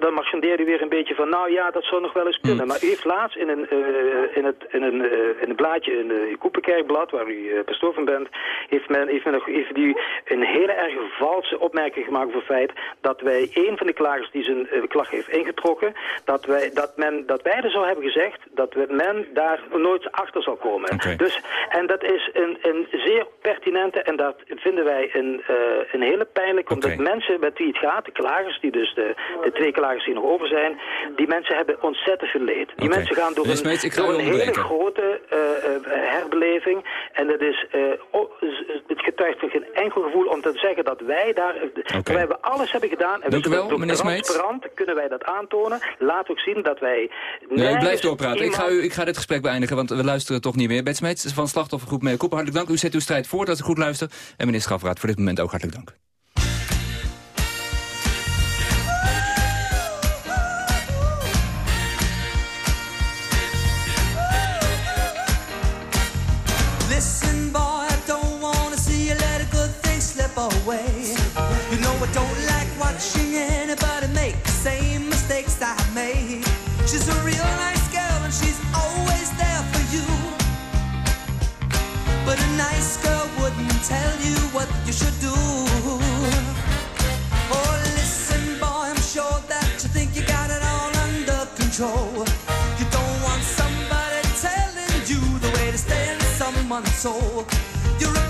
[SPEAKER 21] dan marchandeer je weer een beetje van nou ja, dat zou nog wel eens kunnen. Maar u heeft laatst in een, eh, in het, in een, eh, in een blaadje, in het Koepenkerkblad, waar u uh, pastoor van bent, heeft men, heeft men nog, heeft u een hele erg valse opmerking gemaakt over het feit dat wij een van de klagers die zijn eh, klacht heeft ingetrokken, dat wij, dat men, dat wij er zo hebben gezegd dat we- men daar nooit achter zal komen. Dus, en dat is een, een zeer pertinente en dat vinden wij een, eh, een hele pijnlijk, omdat mensen met wie het gaat, de klagers, die dus de, de twee klagers die nog over zijn, die mensen hebben ontzettend veel leed. Die mensen gaan door een, door een hele grote eh, eh, herbeleving en dat is, eh, o- z- het getuigt van geen enkel gevoel om te zeggen dat wij daar, terwijl we alles hebben gedaan en
[SPEAKER 14] Dank
[SPEAKER 21] we
[SPEAKER 14] u wel,
[SPEAKER 21] zijn
[SPEAKER 14] meneer Smeets.
[SPEAKER 21] transparant, kunnen wij dat aantonen. Laat ook zien dat wij
[SPEAKER 14] Nee, u blijft doorpraten. Ik ga, u, ik ga dit gesprek beëindigen, want we luisteren toch niet meer. Bert Smeets van slachtoffergroep Meekoep, hartelijk dank. U zet uw strijd voort als ik goed luister. En meneer Schafraad, voor dit moment ook hartelijk dank.
[SPEAKER 22] Soul. You're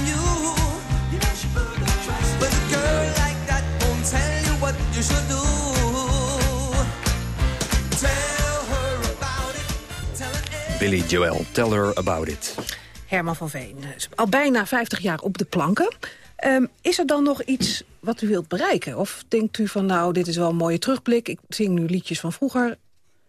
[SPEAKER 14] Billy Joel, tell her about it.
[SPEAKER 13] Herman van Veen, is al bijna 50 jaar op de planken. Ehm, is er dan nog iets wat u wilt bereiken? Of denkt u van, nou, dit is wel een mooie terugblik. Ik zing nu liedjes van vroeger.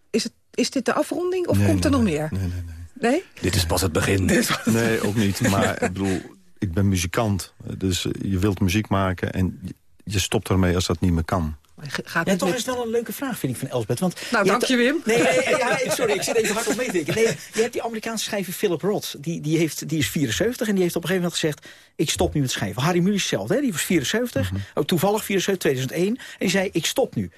[SPEAKER 13] Is, het, is dit de afronding of
[SPEAKER 17] Nee,
[SPEAKER 13] komt er
[SPEAKER 17] nee,
[SPEAKER 13] nog
[SPEAKER 17] nee.
[SPEAKER 13] meer?
[SPEAKER 17] Nee, nee,
[SPEAKER 13] Nee?
[SPEAKER 14] Dit is pas het begin. [LAUGHS]
[SPEAKER 17] Nee, ook niet. Maar ik bedoel, ik ben muzikant. Dus eh, je wilt muziek maken en je stopt ermee als dat niet meer kan.
[SPEAKER 13] Gaat
[SPEAKER 16] Ja, toch
[SPEAKER 13] met-
[SPEAKER 16] is het wel een leuke vraag, vind ik, van Elsbeth. Want
[SPEAKER 13] Nou,
[SPEAKER 16] je
[SPEAKER 13] dank
[SPEAKER 16] hebt-
[SPEAKER 13] je, Wim.
[SPEAKER 16] Nee, nee, nee, ja, sorry, ik zit even hard op mee te denken. Nee, je hebt die Amerikaanse schrijver Philip Roth. Die, die, heeft, die is 74 en die heeft op een gegeven moment gezegd... ik stop nu met schrijven. Harry Mulisch hetzelfde, hè? die was 74.
[SPEAKER 17] Mhm.
[SPEAKER 16] Ook toevallig 74, 2001. En die zei, ik stop nu.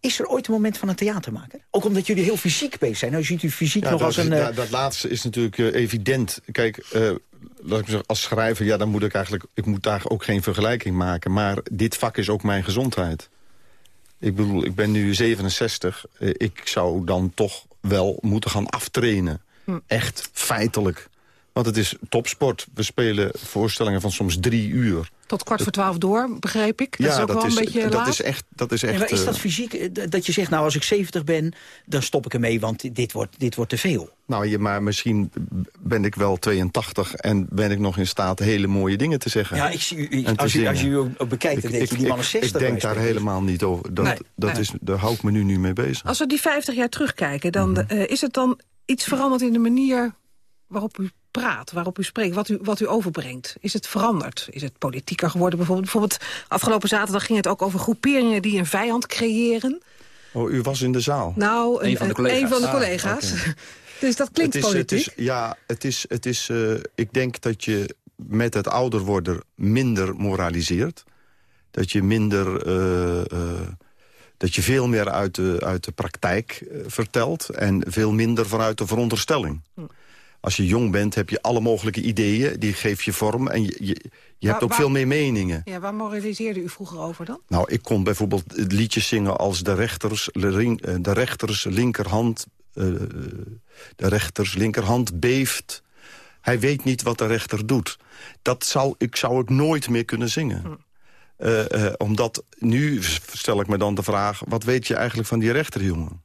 [SPEAKER 16] Is er ooit een moment van een theatermaker? Ook omdat jullie heel fysiek bezig zijn. Nou ziet u fysiek
[SPEAKER 17] Ja,
[SPEAKER 16] nog als
[SPEAKER 17] is-
[SPEAKER 16] een... eh,
[SPEAKER 17] ja, dat laatste is natuurlijk eh, evident. Kijk, eh, laat ik zeggen, als schrijver, ja, dan moet ik eigenlijk... ik moet daar ook geen vergelijking maken. Maar dit vak is ook mijn gezondheid. Ik bedoel, ik ben nu 67. Eh, ik zou dan toch wel moeten gaan aftrainen.
[SPEAKER 13] Hm.
[SPEAKER 17] Echt, feitelijk. Want het is topsport. We spelen voorstellingen van soms drie uur.
[SPEAKER 13] Tot kwart voor twaalf door, begreep ik. Dat
[SPEAKER 17] ja,
[SPEAKER 13] is ook
[SPEAKER 17] dat,
[SPEAKER 13] wel
[SPEAKER 17] is,
[SPEAKER 13] een beetje
[SPEAKER 17] dat
[SPEAKER 13] laat.
[SPEAKER 17] is echt... Dat is, echt
[SPEAKER 16] maar is dat
[SPEAKER 17] eh,
[SPEAKER 16] fysiek, eh, dat je zegt, nou als ik 70 ben, dan stop ik ermee, want dit wordt, dit wordt te veel.
[SPEAKER 17] Nou, je, maar misschien ben ik wel 82 en ben ik nog in staat hele mooie dingen te zeggen.
[SPEAKER 16] Ja, ik zie u, ik- als, u, als je u ook bekijkt, dan
[SPEAKER 17] Ik-
[SPEAKER 16] denk je,
[SPEAKER 17] ik-
[SPEAKER 16] die man is 60.
[SPEAKER 17] Ik denk daar helemaal niet over. Dat,
[SPEAKER 13] Nee,
[SPEAKER 17] dat
[SPEAKER 13] nee.
[SPEAKER 17] Is, daar hou ik me nu niet mee bezig.
[SPEAKER 13] Als we die 50 jaar terugkijken, dan
[SPEAKER 17] Mhm.
[SPEAKER 13] eh, is het dan iets veranderd in de manier waarop u praat, waarop u spreekt, wat u, wat u overbrengt? Is het veranderd? Is het politieker geworden bijvoorbeeld? Bijvoorbeeld afgelopen zaterdag ging het ook over groeperingen die een vijand creëren.
[SPEAKER 17] Oh, u was in de zaal.
[SPEAKER 13] Nou,
[SPEAKER 17] Een van de collega's.
[SPEAKER 13] een van de
[SPEAKER 17] Ah, [LAUGHS]
[SPEAKER 13] dus dat klinkt
[SPEAKER 17] het is, het
[SPEAKER 13] politiek.
[SPEAKER 17] is, ja, het is, het is, eh, ik denk dat je met het ouder worden minder moraliseert. Dat je minder... eh, eh, dat je veel meer uit de, uit de praktijk vertelt... en veel minder vanuit de veronderstelling.
[SPEAKER 13] Hm.
[SPEAKER 17] Als je jong bent, heb je alle mogelijke ideeën. Die geef je vorm en je, je, je hebt
[SPEAKER 13] Waar-
[SPEAKER 17] ook
[SPEAKER 13] waar-
[SPEAKER 17] veel meer meningen.
[SPEAKER 13] Ja, waar moraliseerde u vroeger over dan?
[SPEAKER 17] Nou, ik kon bijvoorbeeld liedjes zingen als de rechters, eh, de rechters linkerhand, eh, de rechters linkerhand beeft. Hij weet niet wat de rechter doet. Dat zou ik, zou ik nooit meer kunnen zingen.
[SPEAKER 13] Hm.
[SPEAKER 17] Eh, omdat nu stel ik me dan de vraag... wat weet je eigenlijk van die rechterjongen?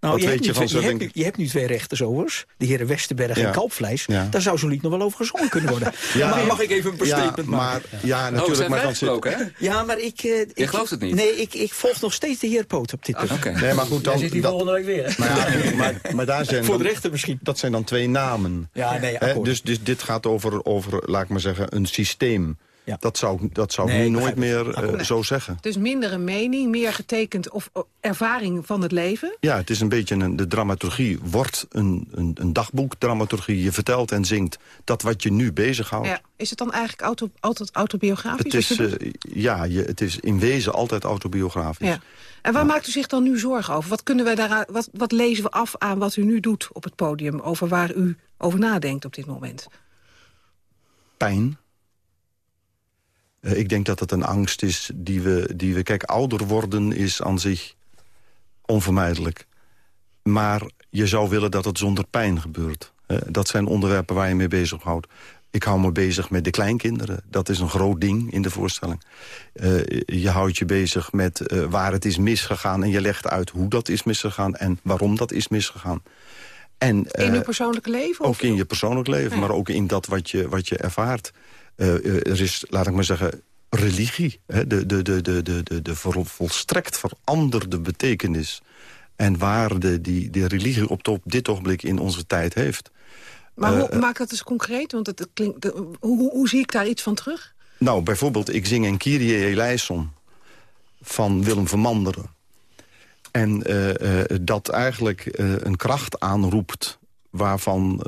[SPEAKER 16] Nou, je, hebt
[SPEAKER 17] je
[SPEAKER 16] nu
[SPEAKER 17] van
[SPEAKER 16] twee,
[SPEAKER 17] zo'n
[SPEAKER 16] je, hebt, nu- je hebt nu twee rechters overigens. De heren Westerberg
[SPEAKER 17] Ja.
[SPEAKER 16] en Kalpvlees.
[SPEAKER 17] Ja.
[SPEAKER 16] Daar zou zo'n lied nog wel over gezongen kunnen worden. [LAUGHS]
[SPEAKER 17] Ja.
[SPEAKER 16] maar mag ik even een
[SPEAKER 17] Ja,
[SPEAKER 16] statement
[SPEAKER 17] maar-
[SPEAKER 16] maken?
[SPEAKER 17] ja, natuurlijk,
[SPEAKER 14] Oh, zijn
[SPEAKER 17] maar dan zit-
[SPEAKER 14] hè?
[SPEAKER 16] Ja, maar ik... eh, ik
[SPEAKER 14] gelooft het niet?
[SPEAKER 16] Nee, ik, ik volg nog steeds de heer Poot op dit punt.
[SPEAKER 17] Nee, maar goed, dan...
[SPEAKER 10] Jij zit
[SPEAKER 17] dat-
[SPEAKER 10] volgende week weer?
[SPEAKER 17] Maar, ja, goed, maar, maar daar zijn [LAUGHS]
[SPEAKER 16] Voor
[SPEAKER 17] dan-
[SPEAKER 16] de rechter misschien.
[SPEAKER 17] Dat zijn dan twee namen.
[SPEAKER 16] Ja, nee,
[SPEAKER 17] Hè, dus, dus dit gaat over, over, laat ik maar zeggen, een systeem.
[SPEAKER 16] Ja.
[SPEAKER 17] Dat zou, dat zou
[SPEAKER 16] Nee,
[SPEAKER 17] nu nooit meer eh, zo zeggen.
[SPEAKER 13] Dus minder een mening, meer getekend of of ervaring van het leven.
[SPEAKER 17] Ja, het is een beetje een, de dramaturgie wordt een, een, een dagboekdramaturgie. Je vertelt en zingt dat wat je nu bezighoudt.
[SPEAKER 13] Ja. Is het dan eigenlijk auto, altijd autobiografisch?
[SPEAKER 17] Het is,
[SPEAKER 13] je
[SPEAKER 17] eh, ja, je, het is in wezen altijd autobiografisch.
[SPEAKER 13] ja. En waar maakt u zich dan nu zorgen over? Wat, kunnen wij daaraan, wat, wat lezen we af aan wat u nu doet op het podium... over waar u over nadenkt op dit moment?
[SPEAKER 17] Pijn. Eh, ik denk dat het een angst is die we, die we... Kijk, ouder worden is aan zich onvermijdelijk. Maar je zou willen dat het zonder pijn gebeurt. Dat zijn onderwerpen waar je mee bezighoudt. Ik hou me bezig met de kleinkinderen. Dat is een groot ding in de voorstelling. Eh, je houdt je bezig met eh, waar het is misgegaan... en je legt uit hoe dat is misgegaan en waarom dat is misgegaan. En,
[SPEAKER 13] In uw persoonlijke leven? Of?
[SPEAKER 17] ook in je persoonlijk leven,
[SPEAKER 13] Ja.
[SPEAKER 17] maar ook in dat wat je, wat je ervaart. Eh, eh, er is, laat ik maar zeggen, religie. Hè? De, de, de, de, de, de, de vol- volstrekt veranderde betekenis en waarde die de religie op, dit ogenblik in onze tijd heeft.
[SPEAKER 13] Maar hoe,
[SPEAKER 17] Eh,
[SPEAKER 13] maak dat eens concreet, want het klinkt, hoe, hoe, hoe zie ik daar iets van terug?
[SPEAKER 17] Nou, bijvoorbeeld, ik zing een Kyrie eleison van Willem van Manderen. En dat eigenlijk een kracht aanroept waarvan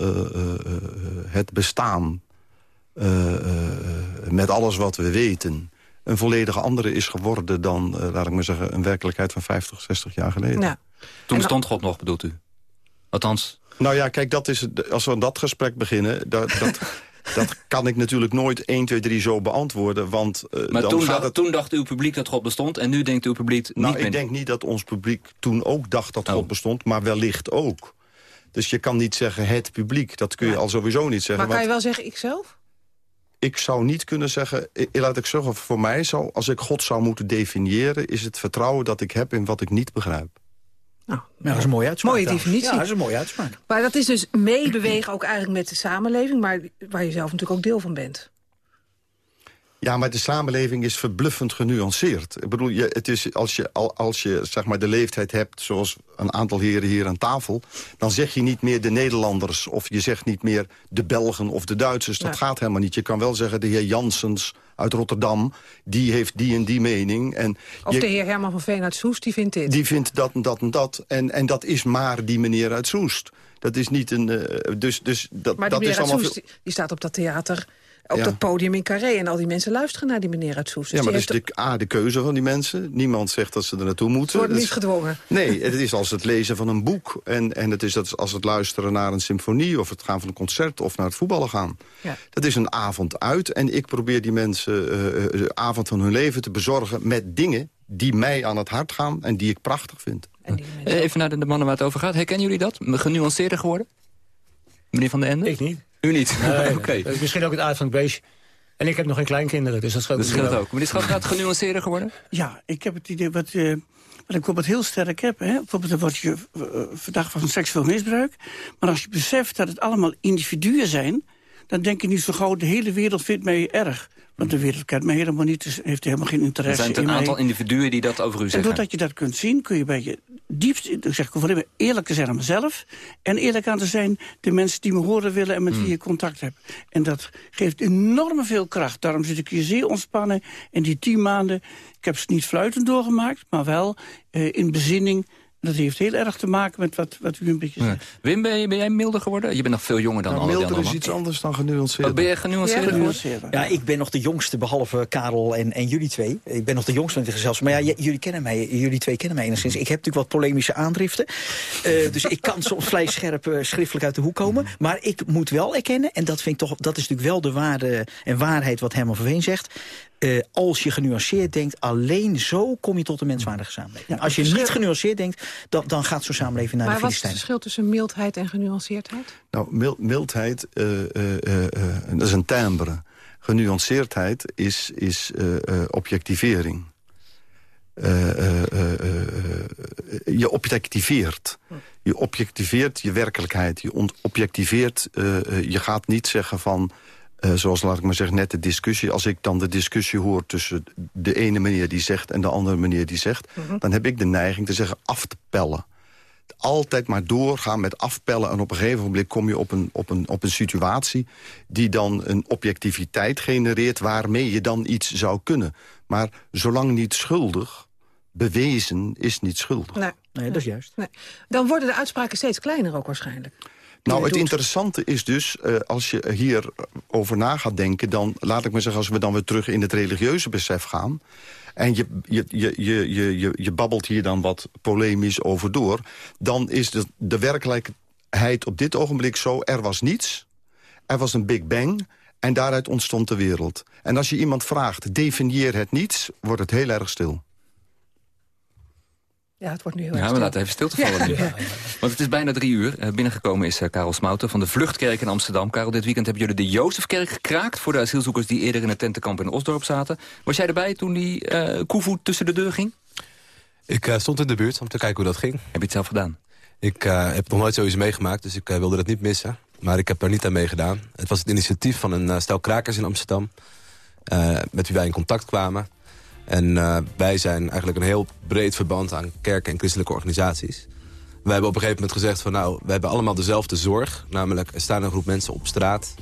[SPEAKER 17] het bestaan... eh, eh, met alles wat we weten... een volledig andere is geworden dan, eh, laat ik maar zeggen... een werkelijkheid van 50, 60 jaar geleden.
[SPEAKER 13] Ja.
[SPEAKER 14] Toen bestond God nog, bedoelt u? Althans...
[SPEAKER 17] Nou ja, kijk, dat is als we aan dat gesprek beginnen... dat, dat, [LAUGHS] dat kan ik natuurlijk nooit 1, 2, 3 zo beantwoorden. Want
[SPEAKER 14] Maar
[SPEAKER 17] dan
[SPEAKER 14] toen,
[SPEAKER 17] gaat
[SPEAKER 14] dacht,
[SPEAKER 17] het...
[SPEAKER 14] toen dacht uw publiek dat God bestond... en nu denkt uw publiek
[SPEAKER 17] Nou,
[SPEAKER 14] niet
[SPEAKER 17] ik
[SPEAKER 14] meer...
[SPEAKER 17] denk niet dat ons publiek toen ook dacht dat God bestond, maar wellicht ook. Dus je kan niet zeggen het publiek, dat kun je al sowieso niet zeggen.
[SPEAKER 13] Maar kan je wel zeggen, ikzelf?
[SPEAKER 17] Ik zou niet kunnen zeggen, laat ik zeggen, voor mij zou, als ik God zou moeten definiëren, is het vertrouwen dat ik heb in wat ik niet begrijp.
[SPEAKER 16] Nou, dat is een mooie uitspraak.
[SPEAKER 13] Mooie
[SPEAKER 16] trouwens.
[SPEAKER 13] definitie.
[SPEAKER 16] Ja, dat is een mooie uitspraak.
[SPEAKER 13] Maar dat is dus meebewegen ook eigenlijk met de samenleving... maar waar je zelf natuurlijk ook deel van bent.
[SPEAKER 17] Ja, maar de samenleving is verbluffend genuanceerd. Ik bedoel, je, het is, als je, al- als je zeg maar, de leeftijd hebt, zoals een aantal heren hier aan tafel... dan zeg je niet meer de Nederlanders of je zegt niet meer de Belgen of de Duitsers. Dat
[SPEAKER 13] Ja.
[SPEAKER 17] gaat helemaal niet. Je kan wel zeggen de heer Janssens uit Rotterdam, die heeft die en die mening. En
[SPEAKER 13] Of
[SPEAKER 17] je-
[SPEAKER 13] de heer Herman van Veen uit Soest, die vindt dit.
[SPEAKER 17] die vindt dat en dat en dat. En, en dat is maar die meneer uit Soest. Dat is niet een... eh, dus, dus dat,
[SPEAKER 13] maar die
[SPEAKER 17] dat is allemaal
[SPEAKER 13] Soest,
[SPEAKER 17] veel-
[SPEAKER 13] die staat op dat theater... op
[SPEAKER 17] Ja.
[SPEAKER 13] dat podium in Carré. En al die mensen luisteren naar die meneer uit Soest. Dus
[SPEAKER 17] ja, maar
[SPEAKER 13] die
[SPEAKER 17] dat is de, A, de keuze van die mensen. Niemand zegt dat ze er naartoe moeten.
[SPEAKER 13] Ze worden
[SPEAKER 17] Dat
[SPEAKER 13] niet
[SPEAKER 17] is-
[SPEAKER 13] gedwongen.
[SPEAKER 17] Nee, het is als het lezen van een boek. En, en het is dat als het luisteren naar een symfonie... of het gaan van een concert of naar het voetballen gaan.
[SPEAKER 13] Ja.
[SPEAKER 17] Dat is een avond uit. En ik probeer die mensen eh, eh, de avond van hun leven te bezorgen... met dingen die mij aan het hart gaan en die ik prachtig vind.
[SPEAKER 14] Eh, Even naar de, de mannen waar het over gaat. Herkennen jullie dat? Genuanceerder geworden? Meneer Van den Ende?
[SPEAKER 10] Ik niet.
[SPEAKER 14] U niet?
[SPEAKER 10] Nee, [LAUGHS] misschien ook het aard van het beestje. En ik heb nog geen kleinkinderen, dus dat scheelt
[SPEAKER 14] Dat scheelt ook. Meneer Schatgaard, genuanceerder geworden?
[SPEAKER 15] Ja, ik heb het idee wat, eh, wat ik bijvoorbeeld heel sterk heb. Hè? Bijvoorbeeld dan word je eh, verdacht van seksueel misbruik. Maar als je beseft dat het allemaal individuen zijn... dan denk je niet zo gauw, de hele wereld vindt mij erg. Want de wereld kent mij helemaal niet, dus heeft helemaal geen
[SPEAKER 14] Er
[SPEAKER 15] interesse
[SPEAKER 14] zijn
[SPEAKER 15] in
[SPEAKER 14] een
[SPEAKER 15] mij.
[SPEAKER 14] aantal individuen die dat over u
[SPEAKER 15] En
[SPEAKER 14] zeggen.
[SPEAKER 15] doordat je dat kunt zien, kun je bij je diepst... Ik zeg, ik eerlijk te zijn aan mezelf... en eerlijk aan te zijn de mensen die me horen willen... en met
[SPEAKER 14] Hmm.
[SPEAKER 15] wie je contact hebt. En dat geeft enorm veel kracht. Daarom zit ik hier zeer ontspannen. En die tien maanden, ik heb ze niet fluitend doorgemaakt... maar wel eh, in bezinning. Dat heeft heel erg te maken met wat, wat u een beetje zegt.
[SPEAKER 14] Wim, ben, je- ben jij milder geworden? Je bent nog veel jonger dan
[SPEAKER 17] Nou, milder is iets anders dan genuanceerd.
[SPEAKER 14] Oh, ben je genuanceerder geworden?
[SPEAKER 16] Ja, ik ben nog de jongste, behalve Karel en, en jullie twee. Ik ben nog de jongste van dit gezelschap. Maar ja, jullie kennen mij, jullie twee kennen mij enigszins. Ik heb natuurlijk wat polemische aandriften. Eh, dus ik kan soms [LAUGHS] vrij scherp eh, schriftelijk uit de hoek komen. Maar ik moet wel erkennen, en dat, vind ik toch, dat is natuurlijk wel de waarde en waarheid wat Herman van Veen zegt. Eh, als je genuanceerd denkt, alleen zo kom je tot een menswaardige samenleving. als je niet genuanceerd denkt, dan, dan gaat zo'n samenleving naar
[SPEAKER 13] Maar
[SPEAKER 16] de
[SPEAKER 13] wat is het verschil tussen mildheid en genuanceerdheid?
[SPEAKER 17] Nou, mil- mildheid, eh, eh, eh, eh, dat is een timbre. Genuanceerdheid is, is eh, eh, objectivering. Eh, eh, eh, eh, eh, je objectiveert. Je objectiveert je werkelijkheid. Je objectiveert, je gaat niet zeggen van... eh, zoals, laat ik maar zeggen, net de discussie. Als ik dan de discussie hoor tussen de ene meneer die zegt... en de andere meneer die zegt...
[SPEAKER 13] Mhm.
[SPEAKER 17] dan heb ik de neiging te zeggen af te pellen altijd maar doorgaan met afpellen... en op een gegeven moment kom je op een, op, een, op een situatie... die dan een objectiviteit genereert... waarmee je dan iets zou kunnen. Maar zolang niet schuldig, bewezen is niet schuldig.
[SPEAKER 13] Nee,
[SPEAKER 16] nee dat is juist.
[SPEAKER 13] Nee. Dan worden de uitspraken steeds kleiner ook waarschijnlijk.
[SPEAKER 17] Nou, het
[SPEAKER 13] doet.
[SPEAKER 17] interessante is dus, eh, als je hier over na gaat denken... dan, laat ik maar zeggen, als we dan weer terug in het religieuze besef gaan... en je, je, je, je, je, je, je babbelt hier dan wat polemisch over door... dan is de, de werkelijkheid op dit ogenblik zo, er was niets... er was een Big Bang en daaruit ontstond de wereld. En als je iemand vraagt, definieer het niets, wordt het heel erg stil.
[SPEAKER 13] Ja, het wordt nu heel
[SPEAKER 14] Ja,
[SPEAKER 13] erg
[SPEAKER 14] we laten even stil te vallen nu.
[SPEAKER 13] Ja.
[SPEAKER 14] Want het is bijna drie uur. Eh, binnengekomen is eh, Karel Smouten van de Vluchtkerk in Amsterdam. Karel, dit weekend hebben jullie de Jozefkerk gekraakt... voor de asielzoekers die eerder in het tentenkamp in Osdorp zaten. Was jij erbij toen die eh koevoet tussen de deur ging?
[SPEAKER 23] Ik eh, stond in de buurt om te kijken hoe dat ging. Heb
[SPEAKER 14] je het zelf gedaan?
[SPEAKER 23] Ik eh, heb nog nooit zoiets meegemaakt, dus ik wilde dat niet missen. Maar ik heb er niet aan meegedaan. Het was het initiatief van een eh, stel krakers in Amsterdam... eh, met wie wij in contact kwamen. En eh, wij zijn eigenlijk een heel breed verband aan kerken en christelijke organisaties. We hebben op een gegeven moment gezegd van nou, we hebben allemaal dezelfde zorg. Namelijk, er staan een groep mensen op straat.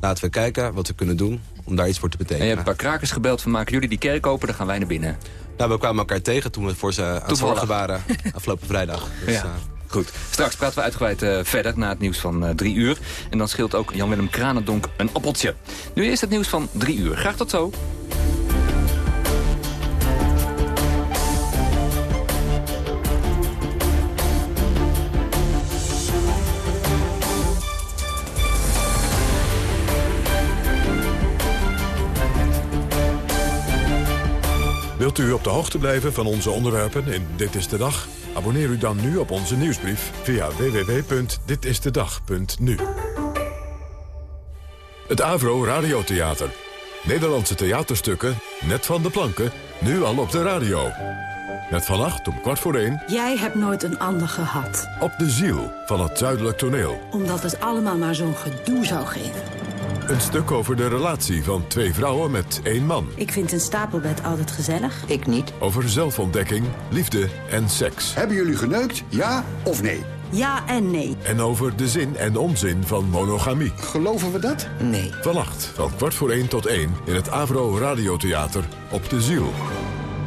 [SPEAKER 23] Laten we kijken wat we kunnen doen om daar iets voor te
[SPEAKER 14] En
[SPEAKER 23] betekenen.
[SPEAKER 14] je hebt een paar krakers gebeld van maken jullie die kerk open, dan gaan wij naar binnen.
[SPEAKER 23] Nou, we kwamen elkaar tegen toen we voor ze aan het zorgen waren [LAUGHS] afgelopen vrijdag. Dus,
[SPEAKER 14] Ja.
[SPEAKER 23] eh,
[SPEAKER 14] Goed, straks praten we uitgebreid eh, verder na het nieuws van drie uur. En dan scheelt ook Jan-Willem Kranendonk een appeltje. Nu eerst het nieuws van drie uur. Graag tot zo.
[SPEAKER 1] Wilt u op de hoogte blijven van onze onderwerpen in Dit is de Dag? Abonneer u dan nu op onze nieuwsbrief via www.ditistedag.nu. Het Avro Radiotheater. Nederlandse theaterstukken, net van de planken, nu al op de radio. Met vannacht om kwart voor één
[SPEAKER 24] Jij hebt nooit een ander gehad.
[SPEAKER 1] op de ziel van het zuidelijk toneel.
[SPEAKER 24] Omdat het allemaal maar zo'n gedoe zou geven.
[SPEAKER 1] Een stuk over de relatie van twee vrouwen met één man.
[SPEAKER 24] Ik vind een stapelbed altijd gezellig. Ik niet.
[SPEAKER 1] Over zelfontdekking, liefde en seks.
[SPEAKER 25] Hebben jullie geneukt, ja of nee?
[SPEAKER 24] Ja en nee.
[SPEAKER 1] En over de zin en onzin van monogamie.
[SPEAKER 25] Geloven we dat?
[SPEAKER 24] Nee.
[SPEAKER 1] Vannacht van kwart voor één tot één in het Avro Radiotheater op de Ziel.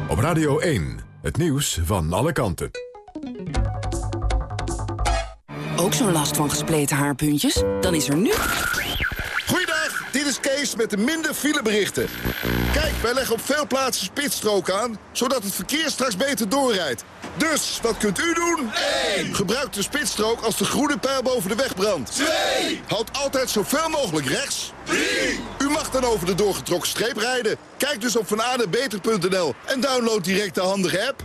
[SPEAKER 1] Op Radio 1, het nieuws van alle kanten.
[SPEAKER 26] Ook zo'n last van gespleten haarpuntjes? Dan is er nu...
[SPEAKER 27] Kees met de minder fileberichten. Kijk, wij leggen op veel plaatsen spitsstrook aan, zodat het verkeer straks beter doorrijdt. Dus, wat kunt u doen? 1. Gebruik de spitsstrook als de groene pijl boven de weg brandt. 2. Houd altijd zoveel mogelijk rechts. 3. U mag dan over de doorgetrokken streep rijden. Kijk dus op vanadebeter.nl en download direct de handige app.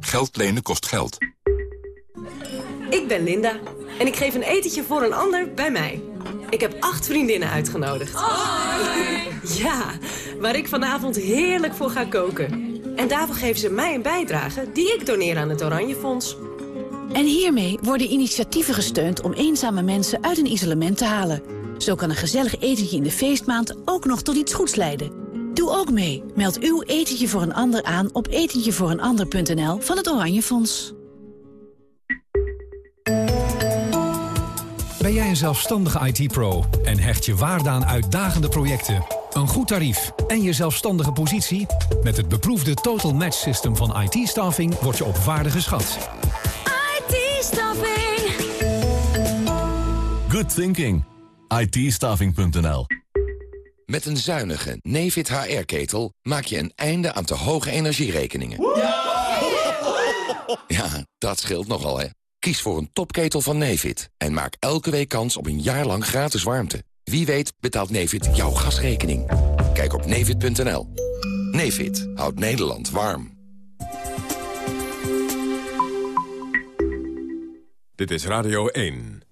[SPEAKER 28] Geld lenen kost geld.
[SPEAKER 29] Ik ben Linda en ik geef een etentje voor een ander bij mij. Ik heb acht vriendinnen uitgenodigd. Ja, waar ik vanavond heerlijk voor ga koken. En daarvoor geven ze mij een bijdrage die ik doneer aan het Oranje Fonds.
[SPEAKER 24] En hiermee worden initiatieven gesteund om eenzame mensen uit een isolement te halen. Zo kan een gezellig etentje in de feestmaand ook nog tot iets goeds leiden. Doe ook mee. Meld uw etentje voor een ander aan op etentjevooreenander.nl van het Oranje Fonds.
[SPEAKER 30] Ben jij een zelfstandige IT-pro en hecht je waarde aan uitdagende projecten, een goed tarief en je zelfstandige positie? Met het beproefde Total Match System van IT-staffing word je op waarde geschat.
[SPEAKER 22] IT-staffing.
[SPEAKER 31] Good thinking. itstaffing.nl
[SPEAKER 32] Met een zuinige Nefit HR-ketel maak je een einde aan te hoge energierekeningen. Ja, dat scheelt nogal, hè. Kies voor een topketel van Nefit en maak elke week kans op een jaar lang gratis warmte. Wie weet betaalt Nefit jouw gasrekening. Kijk op nefit.nl. Nefit houdt Nederland warm.
[SPEAKER 1] Dit is Radio 1.